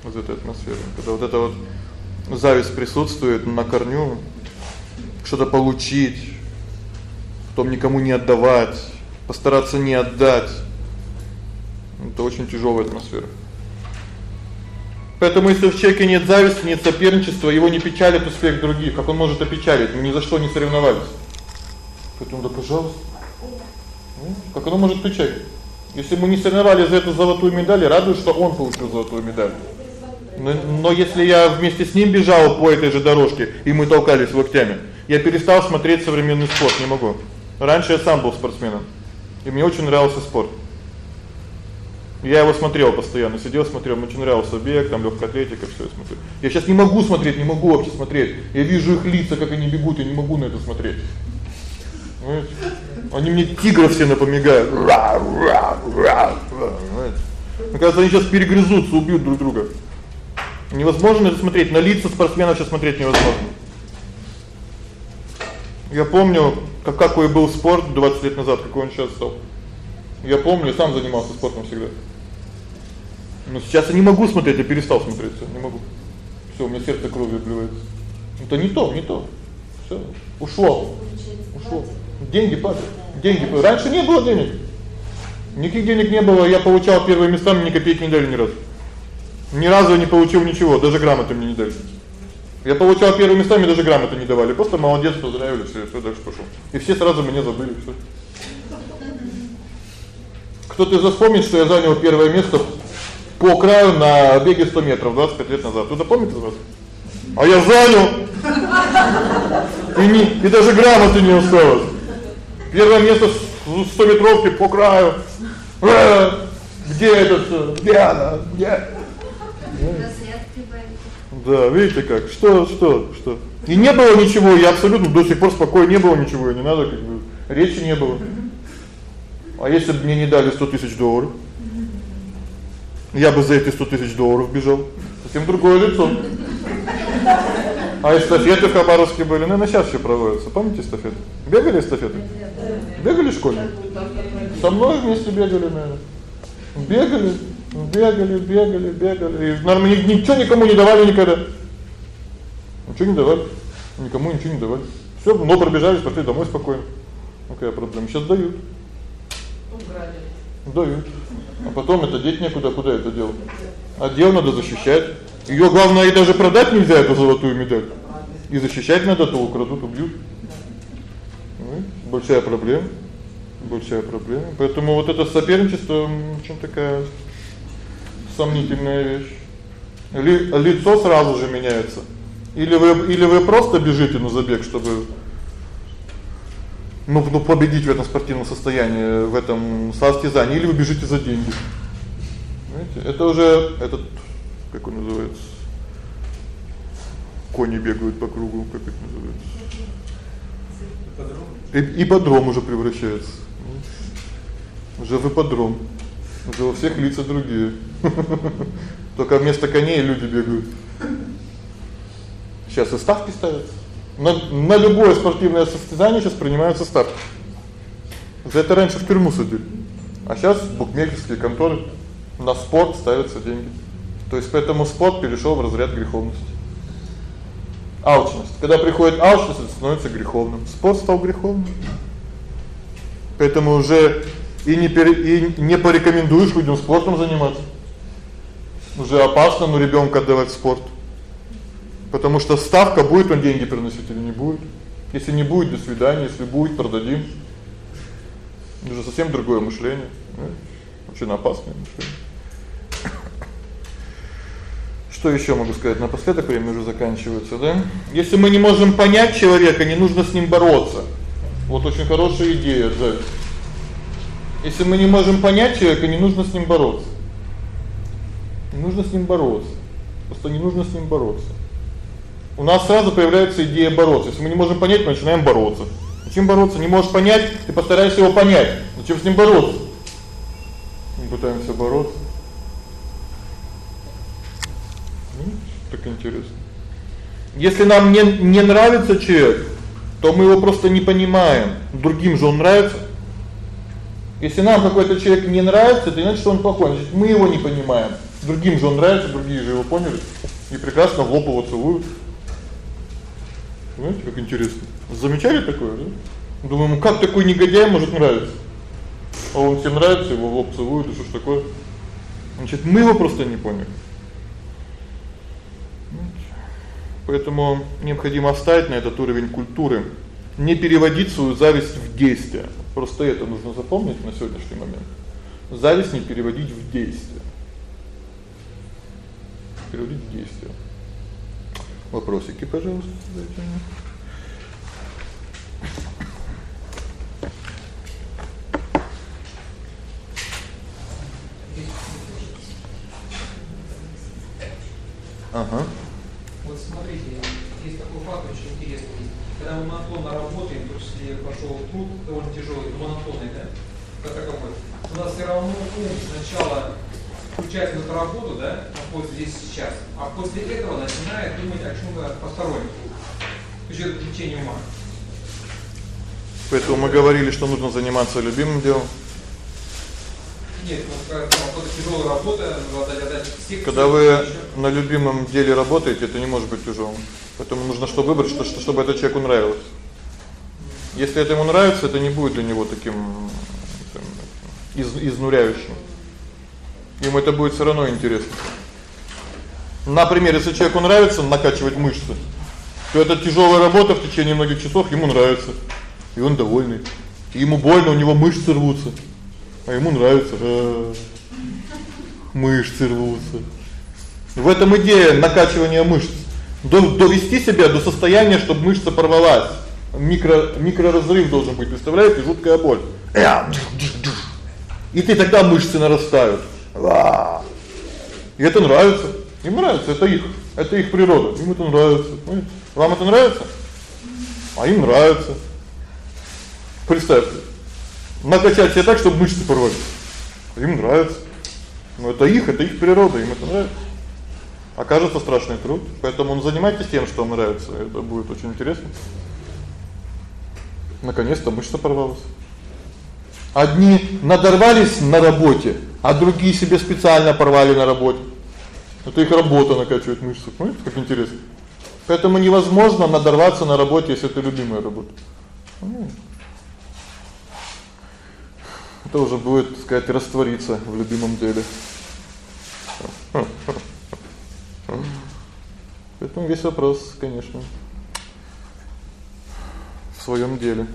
из этой атмосферы. Когда вот эта вот зависть присутствует на корню, что-то получить, потом никому не отдавать, постараться не отдать это очень тяжёлая атмосфера. Поэтому если в человеке нет зависти, нет соперничества, его не печалит успех других, как он может опечалить? Мы ни за что не соревновались. Поэтому да, пожалуйста. Ну, как оно может печалить? Если мы не соревновались за эту золотую медаль, радуюсь, что он получил золотую медаль. Но, но если я вместе с ним бежал по этой же дорожке, и мы толкались локтями, я перестал смотреть современный спорт, не могу. Раньше я сам был спортсменом, и мне очень нравился спорт. Я его смотрел постоянно, сидел, смотрел, мне очень нравился бег, там лёгкая атлетика, всё я смотрю. Я сейчас не могу смотреть, не могу вообще смотреть. Я вижу их лица, как они бегут, я не могу на это смотреть. Понимаете? Они мне тигров все напоминают. Мне кажется, они сейчас перегрызутся, убьют друг друга. Невозможно это смотреть, на лица спортсменов сейчас смотреть невозможно. Я помню, как какой был спорт 20 лет назад, какой он сейчас стал. Я помню, сам занимался спортом всегда. Но сейчас я не могу смотреть, я перестал смотреть, всё, не могу. Всё, у меня сердце кровью обливается. Это не то, не то. Всё, ушло. Ушло. Деньги падают. Деньги. Раньше не было денег. Никаких денег не было, я получал первые места, мне ни копейки не дали ни разу. Ни разу не получил ничего, даже грамоты мне не дали. Я получал первые места, мне даже грамоты не давали. Просто молодец, поздравили, всё, всё дальше пошёл. И все сразу меня забыли, всё. Кто-то вспомнит, что я занял первое место по краю на беге 100 метров 25 лет назад. Кто-то помнит из вас? А я занял. И не и даже грамоты не осталось. Первое место в 100 метровке по краю. Э, где это Где она? Где? Да, видите как? Что, что, что? И не было ничего, я абсолютно до сих пор спокойно, не было ничего, не надо как бы речи не было. А если бы мне не дали 100 тысяч долларов? Я бы за эти 100 тысяч долларов бежал. Совсем другое лицо. А эстафеты в Хабаровске были, ну, на сейчас ещё проводятся. Помните эстафеты? Бегали эстафеты? Бегали в школе? Со мной вместе бегали, наверное. Бегали, бегали, бегали, бегали. И нормально ничего никому не давали никогда. Ничего не давали. Никому ничего не давали. Всё, но пробежались, пошли домой спокойно. Какая проблема? Сейчас дают. Дают. А потом это деть некуда, куда это делать? А дело надо защищать. Её главное и даже продать нельзя эту золотую медаль. И защищать надо, то украдут, убьют. Ну, большая проблема. Большая проблема. Поэтому вот это соперничество очень такая сомнительная вещь. Ли, лицо сразу же меняется. Или вы или вы просто бежите на забег, чтобы ну, ну победить в этом спортивном состоянии, в этом состязании, или вы бежите за деньги. Знаете, это уже этот как он называется? Кони бегают по кругу, как это называется? И ипподром уже превращается. Уже в ипподром. Уже у всех лица другие. [LAUGHS] Только вместо коней люди бегают. Сейчас и ставки ставятся. На на любое спортивное состязание сейчас принимаются ставки. За это раньше в тюрьму садили. А сейчас букмекерские конторы на спорт ставятся деньги. То есть поэтому спорт перешёл в разряд греховности. Алчность. Когда приходит алчность, это становится греховным. Спорт стал греховным. Поэтому уже и не пере, и не порекомендуешь людям спортом заниматься. Уже опасно ну ребёнка отдавать в спорт. Потому что ставка будет он деньги приносить или не будет. Если не будет, до свидания, если будет, продадим. Уже совсем другое мышление, очень опасное мышление. Что ещё могу сказать? Напоследок время уже заканчивается, да? Если мы не можем понять человека, не нужно с ним бороться. Вот очень хорошая идея, да. Если мы не можем понять человека, не нужно с ним бороться. Не нужно с ним бороться. Просто не нужно с ним бороться. У нас сразу появляется идея бороться. Если мы не можем понять, мы начинаем бороться. Зачем бороться? Не можешь понять, ты постараешься его понять. Зачем с ним бороться? Мы пытаемся бороться. Так интересно. Если нам не не нравится человек, то мы его просто не понимаем. Другим же он нравится. Если нам какой-то человек не нравится, это значит, он плохой. Значит, мы его не понимаем. Другим же он нравится, другие же его поняли и прекрасно в лоб его целуют. Знаете, как интересно. Замечали такое, да? Думаем, как такой негодяй может нравиться? А он всем нравится, его в лоб целуют, что ж такое? Значит, мы его просто не поняли. Поэтому необходимо оставить на этот уровень культуры, не переводить свою зависть в действие. Просто это нужно запомнить на сегодняшний момент. Зависть не переводить в действие. Переводить в действие. Вопросики, пожалуйста, задайте. Ага.
Вот смотрите, есть такой факт очень интересный. Когда мы монотонно работаем, то есть если пошёл труд довольно тяжёлый, но монотонный, да? Как таковой. У нас всё равно ум сначала включает в эту работу, да, находится здесь сейчас, а после этого начинает думать о чём-то постороннем. Это отвлечение ума.
Поэтому мы говорили, что нужно заниматься любимым делом.
Нет, когда работа тяжёлая работа, надо отдать всех.
Когда вы на любимом деле работаете, это не может быть тяжелым. Поэтому нужно что выбрать, что, чтобы это человеку нравилось. Если это ему нравится, это не будет для него таким там, из изнуряющим. Ему это будет всё равно интересно. Например, если человеку нравится накачивать мышцы, то эта тяжёлая работа в течение многих часов ему нравится. И он довольный. И ему больно, у него мышцы рвутся. А ему нравится. Э мышцы рвутся. В этом идея накачивания мышц. Довести себя до состояния, чтобы мышца порвалась. Микро микроразрыв должен быть, представляете, жуткая боль. И ты тогда мышцы нарастают. И это нравится. Им нравится, это их, это их природа. Им это нравится. Вам это нравится? А им нравится. Представьте. Накачать себя так, чтобы мышцы порвались. Им нравится. Но это их, это их природа, им это нравится. окажется страшный труд. Поэтому ну, занимайтесь тем, что вам нравится. Это будет очень интересно. Наконец-то мышца порвалась. Одни надорвались на работе, а другие себе специально порвали на работе. Это их работа накачивает мышцы. Понимаете, как интересно. Поэтому невозможно надорваться на работе, если это любимая работа. Это уже будет, так сказать, раствориться в любимом деле. Поэтому весь вопрос, конечно, в своём деле.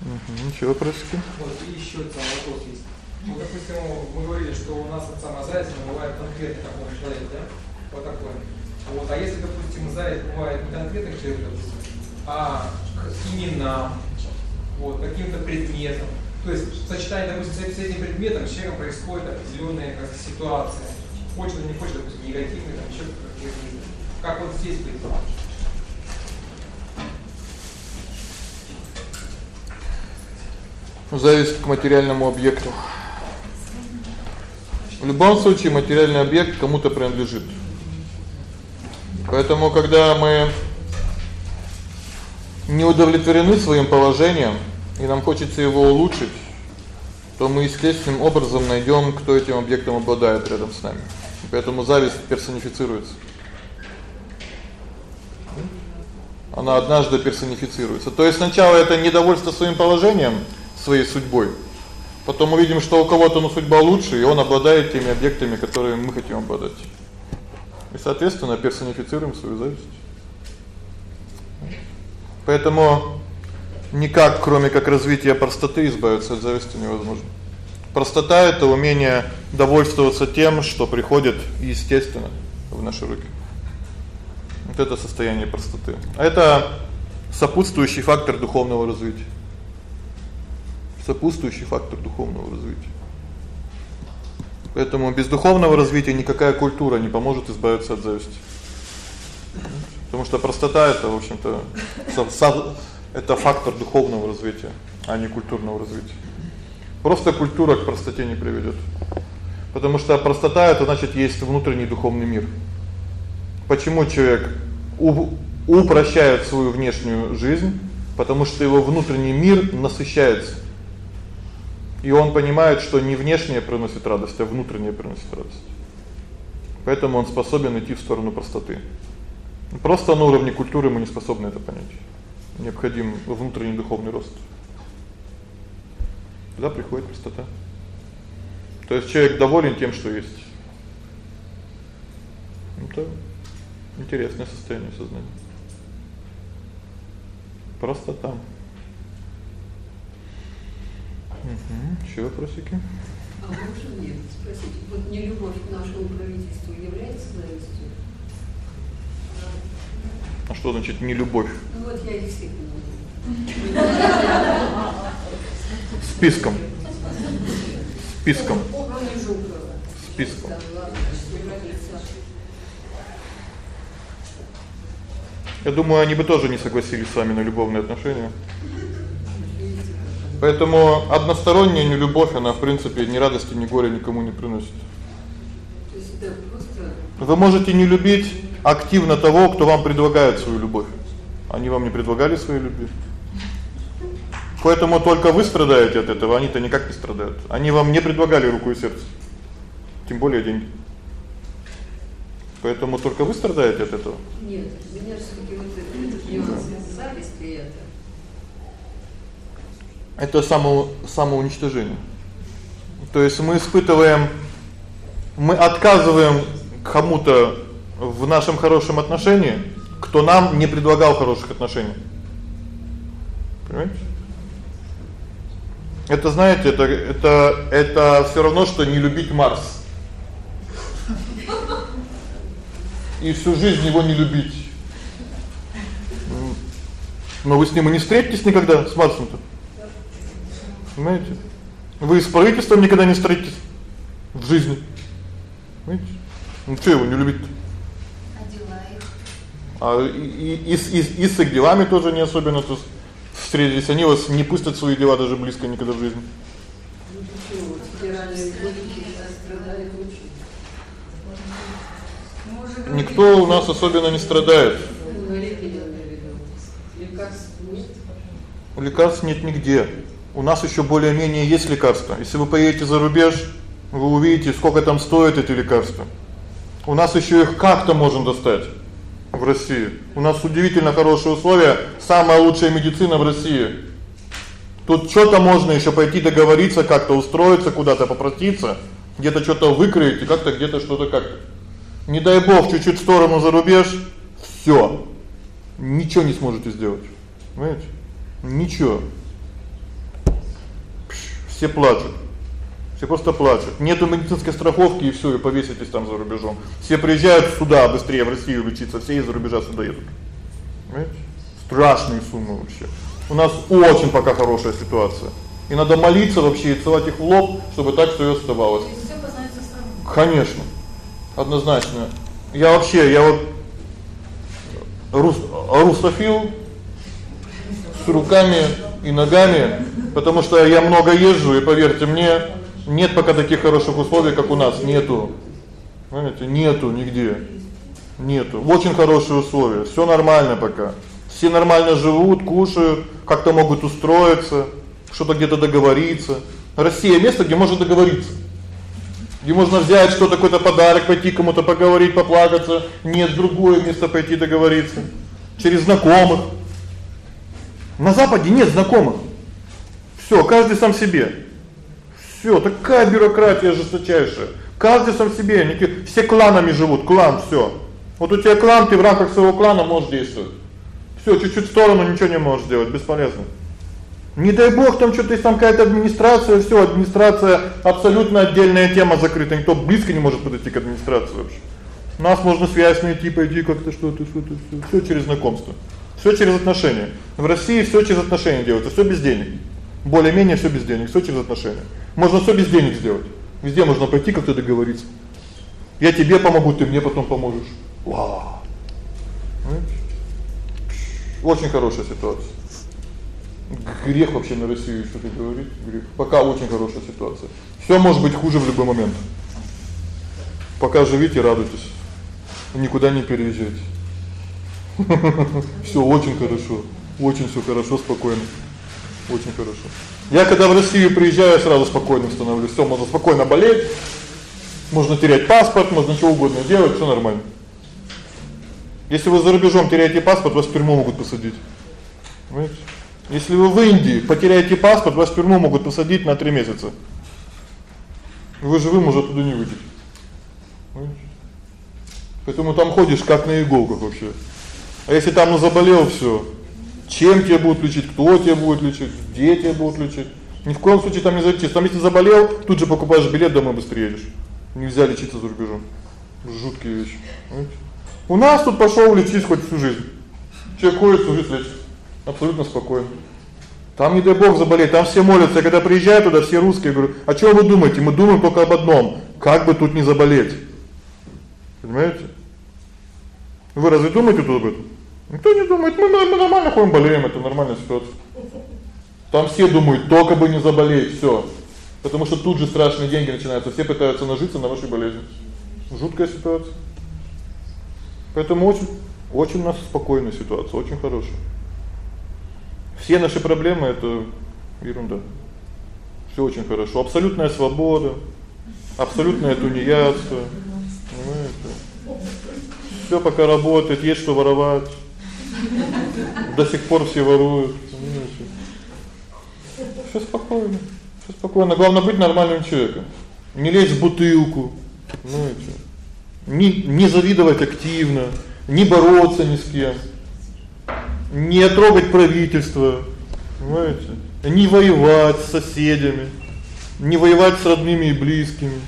Угу, ещё вопросы?
Вот и ещё один вопрос есть. Ну, допустим, мы говорили, что у нас от самозависимого бывает конкретный такой человек, да? Вот такой. Вот, а если, допустим, зависть бывает не конкретный человек, допустим, а к именам, вот, каким-то предметам. То есть сочетание, допустим, с этим предметом с человеком происходит определенная как ситуация. Хочет или не хочет, допустим, негативный, там еще какие-то. Как вот здесь быть?
Зависть к материальному объекту. В любом случае материальный объект кому-то принадлежит. Поэтому когда мы не удовлетворены своим положением, и нам хочется его улучшить, то мы естественным образом найдём, кто этим объектом обладает рядом с нами. Поэтому зависть персонифицируется. Она однажды персонифицируется. То есть сначала это недовольство своим положением, своей судьбой. Потом увидим, что у кого-то ну судьба лучше, и он обладает теми объектами, которые мы хотим обладать. И, соответственно, персонифицируем свою зависть. Поэтому никак, кроме как развития простоты, избавиться от зависти невозможно. Простота это умение довольствоваться тем, что приходит естественно в наши руки. Вот это состояние простоты. А это сопутствующий фактор духовного развития сопутствующий фактор духовного развития. Поэтому без духовного развития никакая культура не поможет избавиться от зависти. Потому что простота это, в общем-то, это фактор духовного развития, а не культурного развития. Просто культура к простоте не приведёт. Потому что простота это значит есть внутренний духовный мир. Почему человек упрощает свою внешнюю жизнь? Потому что его внутренний мир насыщается. И он понимает, что не внешнее приносит радость, а внутреннее приносит радость. Поэтому он способен идти в сторону простоты. Просто на уровне культуры мы не способны это понять. Необходим внутренний духовный рост. Туда приходит простота. То есть человек доволен тем, что есть. Это интересное состояние сознания. Простота. Угу. Ещё вопросики?
А можно мне спросить, вот не любовь к нашему правительству является завистью?
А что значит не любовь?
Ну вот я действительно.
Списком. Списком. Списком. Я думаю, они бы тоже не согласились с вами на любовные отношения. Поэтому односторонняя нелюбовь, она в принципе ни радости, ни горя никому не приносит. Вы можете не любить активно того, кто вам предлагает свою любовь. Они вам не предлагали своей любви. Поэтому только вы страдаете от этого, они-то никак не страдают. Они вам не предлагали руку и сердце. Тем более деньги. Поэтому только вы страдаете от этого.
Нет, меня всё-таки вот нюанс зависть и это
это само самоуничтожение. То есть мы испытываем мы отказываем кому-то в нашем хорошем отношении, кто нам не предлагал хороших отношений. Понимаете? Это, знаете, это это это всё равно что не любить Марс. И всю жизнь его не любить. Но вы с ним и не встретитесь никогда с Марсом-то. Понимаете? Вы с правительством никогда не встретитесь в жизни. Понимаете? Ну что его не любить?
Их?
А и и и, и с их делами тоже не особенно тут встретились. Они вас не пустят свои дела даже близко никогда в жизни. Никто у нас особенно не страдает. Лекарств нет нигде. У нас ещё более-менее есть лекарства. Если вы поедете за рубеж, вы увидите, сколько там стоят эти лекарства. У нас ещё их как-то можно достать в России. У нас удивительно хорошие условия, самая лучшая медицина в России. Тут что-то можно ещё пойти договориться, как-то устроиться, куда-то попроситься, где-то что-то выкроить и как-то где-то что-то как-то. Не дай бог чуть-чуть в сторону за рубеж, всё. Ничего не сможете сделать. Понимаете? Ничего. Все плачут. Все просто плачут. Нету медицинской страховки и всё, и повеситесь там за рубежом. Все приезжают сюда быстрее в Россию лечиться, все из-за рубежа сюда едут. Понимаете? Страшные суммы вообще. У нас очень пока хорошая ситуация. И надо молиться вообще и целовать их в лоб, чтобы так всё и оставалось.
Всё познается само.
Конечно. Однозначно. Я вообще, я вот рус русофил с руками и ногами, потому что я много езжу, и поверьте мне, нет пока таких хороших условий, как у нас, нету. Понимаете, нету нигде. Нету. Очень хорошие условия. Всё нормально пока. Все нормально живут, кушают, как-то могут устроиться, что-то где-то договориться. Россия место, где можно договориться. Где можно взять что-то какой-то подарок, пойти кому-то поговорить, поплакаться, нет другое место пойти договориться через знакомых. На западе нет знакомых. Всё, каждый сам себе. Всё, такая бюрократия жесточайшая. Каждый сам себе, они все кланами живут, клан, всё. Вот у тебя клан, ты в рамках своего клана можешь действовать. Всё, чуть-чуть в сторону ничего не можешь сделать, бесполезно. Не дай бог там что-то есть там какая-то администрация, всё, администрация абсолютно отдельная тема закрыта, никто близко не может подойти к администрации вообще. У нас можно связь найти, пойти как-то что-то, что-то, всё через знакомство. Всё через отношения. В России всё через отношения делается, всё без денег. Более-менее всё без денег, всё через отношения. Можно всё без денег сделать. Везде можно пойти как-то договориться. Я тебе помогу, ты мне потом поможешь. Вау. Очень хорошая ситуация. Грех вообще на Россию что-то говорить, грех. Пока очень хорошая ситуация. Всё может быть хуже в любой момент. Пока живите, радуйтесь. Никуда не переезжайте. [LAUGHS] Всё очень хорошо. Очень всё хорошо, спокойно. Очень хорошо. Я когда в Россию приезжаю, сразу спокойным становлюсь. Всё, можно спокойно болеть. Можно терять паспорт, можно что угодно делать, всё нормально. Если вы за рубежом теряете паспорт, вас в тюрьму могут посадить. Понимаете? Если вы в Индии потеряете паспорт, вас в тюрьму могут посадить на 3 месяца. Вы живым уже туда не выйдете. Понимаете? Поэтому там ходишь как на иголках вообще. А если там ну заболел всё, чем тебя будут лечить, кто тебя будет лечить, где тебя будут лечить? Ни в коем случае там не зайти. Там если заболел, тут же покупаешь билет, домой быстрее едешь. Нельзя лечиться за рубежом. Жуткие вещи. У нас тут пошёл лечись хоть всю жизнь. Человек ходит всю жизнь лечится. Абсолютно спокойно. Там не дай бог заболеть, там все молятся, я когда приезжаю туда, все русские, говорю: "А что вы думаете? Мы думаем только об одном: как бы тут не заболеть". Понимаете? Вы разве думаете тут об этом? Никто не думает. Мы, мы нормально ходим, болеем, это нормальная ситуация. Там все думают, только бы не заболеть, всё. Потому что тут же страшные деньги начинаются, все пытаются нажиться на вашей болезни. Жуткая ситуация. Поэтому очень очень у нас спокойная ситуация, очень хорошая. Все наши проблемы это ерунда. Всё очень хорошо. Абсолютная свобода, абсолютное тунеядство. Понимаете? Всё пока работает, есть что воровать. До сих пор все воруют? Всё спокойно. Всё спокойно. Главное быть нормальным человеком. Не лезть в бутылку, понимаете? Не не завидовать активно, не бороться ни с кем. Не трогать правительство, понимаете? Не воевать с соседями, не воевать с родными и близкими,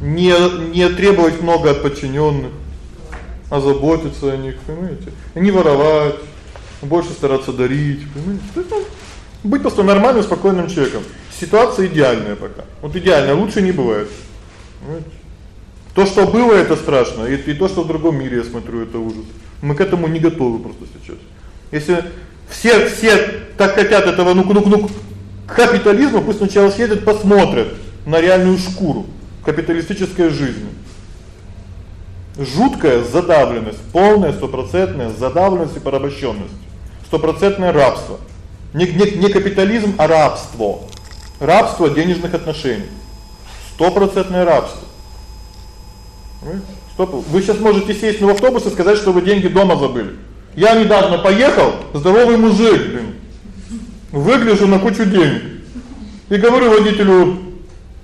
не не требовать много от подчинённых, а заботиться о них, понимаете? Не воровать, больше стараться дарить, понимаете? Быть просто нормальным, спокойным человеком. Ситуация идеальная пока. Вот идеально, лучше не бывает. Понимаете? То, что было это страшно, и, и то, что в другом мире я смотрю, это ужас. Мы к этому не готовы просто сейчас. Если все все так хотят этого ну ну ну капитализма, пусть сначала съездят, посмотрят на реальную шкуру капиталистической жизни. Жуткая задавленность, полная стопроцентная задавленность и порабощенность. Стопроцентное рабство. Не, не не капитализм, а рабство. Рабство денежных отношений. Стопроцентное рабство. Стоп. Вы сейчас можете сесть на автобус и сказать, что вы деньги дома забыли. Я недавно поехал, здоровый мужик, блин. Выгляжу на кучу денег. И говорю водителю: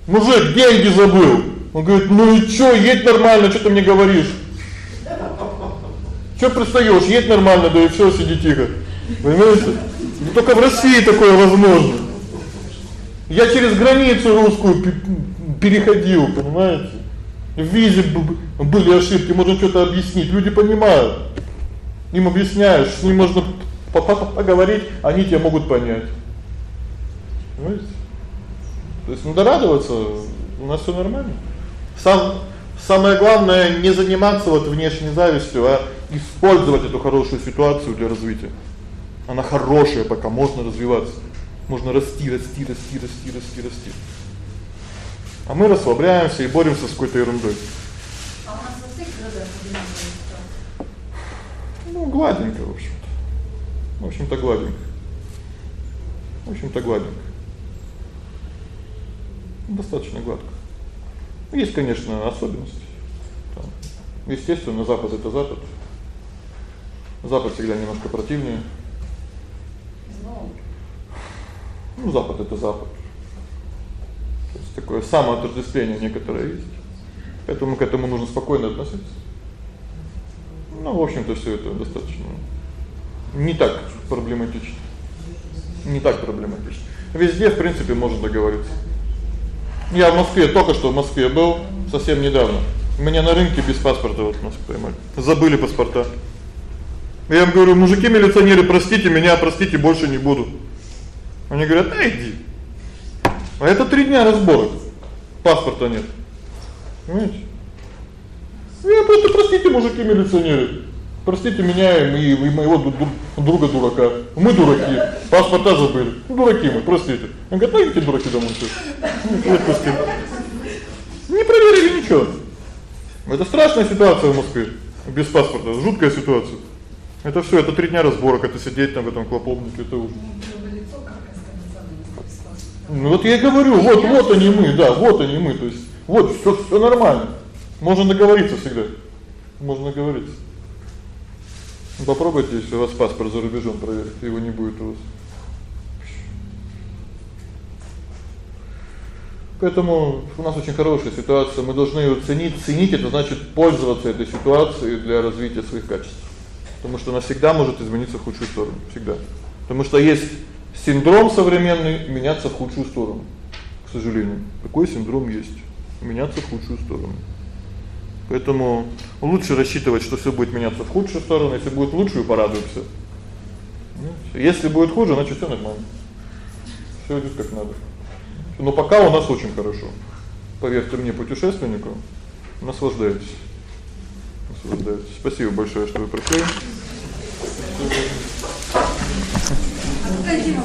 "Мужик, деньги забыл". Он говорит: "Ну и что, едь нормально, что ты мне говоришь?" Что пристаёшь? Едь нормально, да и всё, сиди тихо. Понимаете? Ну только в России такое возможно. Я через границу русскую переходил, понимаете? В визе были ошибки, можно что-то объяснить, люди понимают. Им объясняешь, с ним можно поговорить, они тебя могут понять. Понимаете? То есть надо радоваться, у нас всё нормально. Сам самое главное не заниматься вот внешней завистью, а использовать эту хорошую ситуацию для развития. Она хорошая, пока можно развиваться. Можно расти, расти, расти, расти, расти, расти. А мы расслабляемся и боремся с какой-то ерундой.
А у нас во всех городах?
Ну, гладенько, в общем-то. В общем-то, гладенько. В общем-то, гладенько. Достаточно гладко. Есть, конечно, особенности. Там, естественно, Запад это Запад. Запад всегда немножко противнее. Ну, Запад это Запад. То есть такое самоотождествление некоторое есть. Поэтому к этому нужно спокойно относиться. Ну, в общем-то, всё это достаточно не так проблематично. Не так проблематично. Везде, в принципе, можно договориться. Я в Москве только что в Москве был совсем недавно. Меня на рынке без паспорта вот нас поймали. Забыли паспорта. Я им говорю: "Мужики милиционеры, простите меня, простите, больше не буду". Они говорят: "Да иди". А это 3 дня разборок. Паспорта нет. Понимаете? Я просто простите, мужики милиционеры. Простите меня и, и моего друга дурака. Мы дураки. Паспорта забыли. Ну дураки мы, простите. Он говорит: "Ну идите дураки домой всё". Не проверили ничего. Это страшная ситуация в Москве. Без паспорта, жуткая ситуация. Это всё, это 3 дня разборок, это сидеть там в этом клоповнике, это уже. Ну вот я говорю, вот вот они мы, да, вот они мы, то есть вот всё всё нормально. Можно договориться всегда. Можно договориться. Попробуйте, если у вас паспорт за рубежом проверить, его не будет у вас. Поэтому у нас очень хорошая ситуация, мы должны её ценить. Ценить это значит пользоваться этой ситуацией для развития своих качеств. Потому что она всегда может измениться в худшую сторону, всегда. Потому что есть синдром современный меняться в худшую сторону. К сожалению, такой синдром есть. Меняться в худшую сторону. Поэтому лучше рассчитывать, что всё будет меняться в худшую сторону, если будет лучшую, порадуемся. Ну, если будет хуже, значит всё нормально. Всё идёт как надо. Но пока у нас очень хорошо. Поверьте мне, путешественнику, наслаждайтесь. Наслаждайтесь. Спасибо большое, что вы пришли. Спасибо.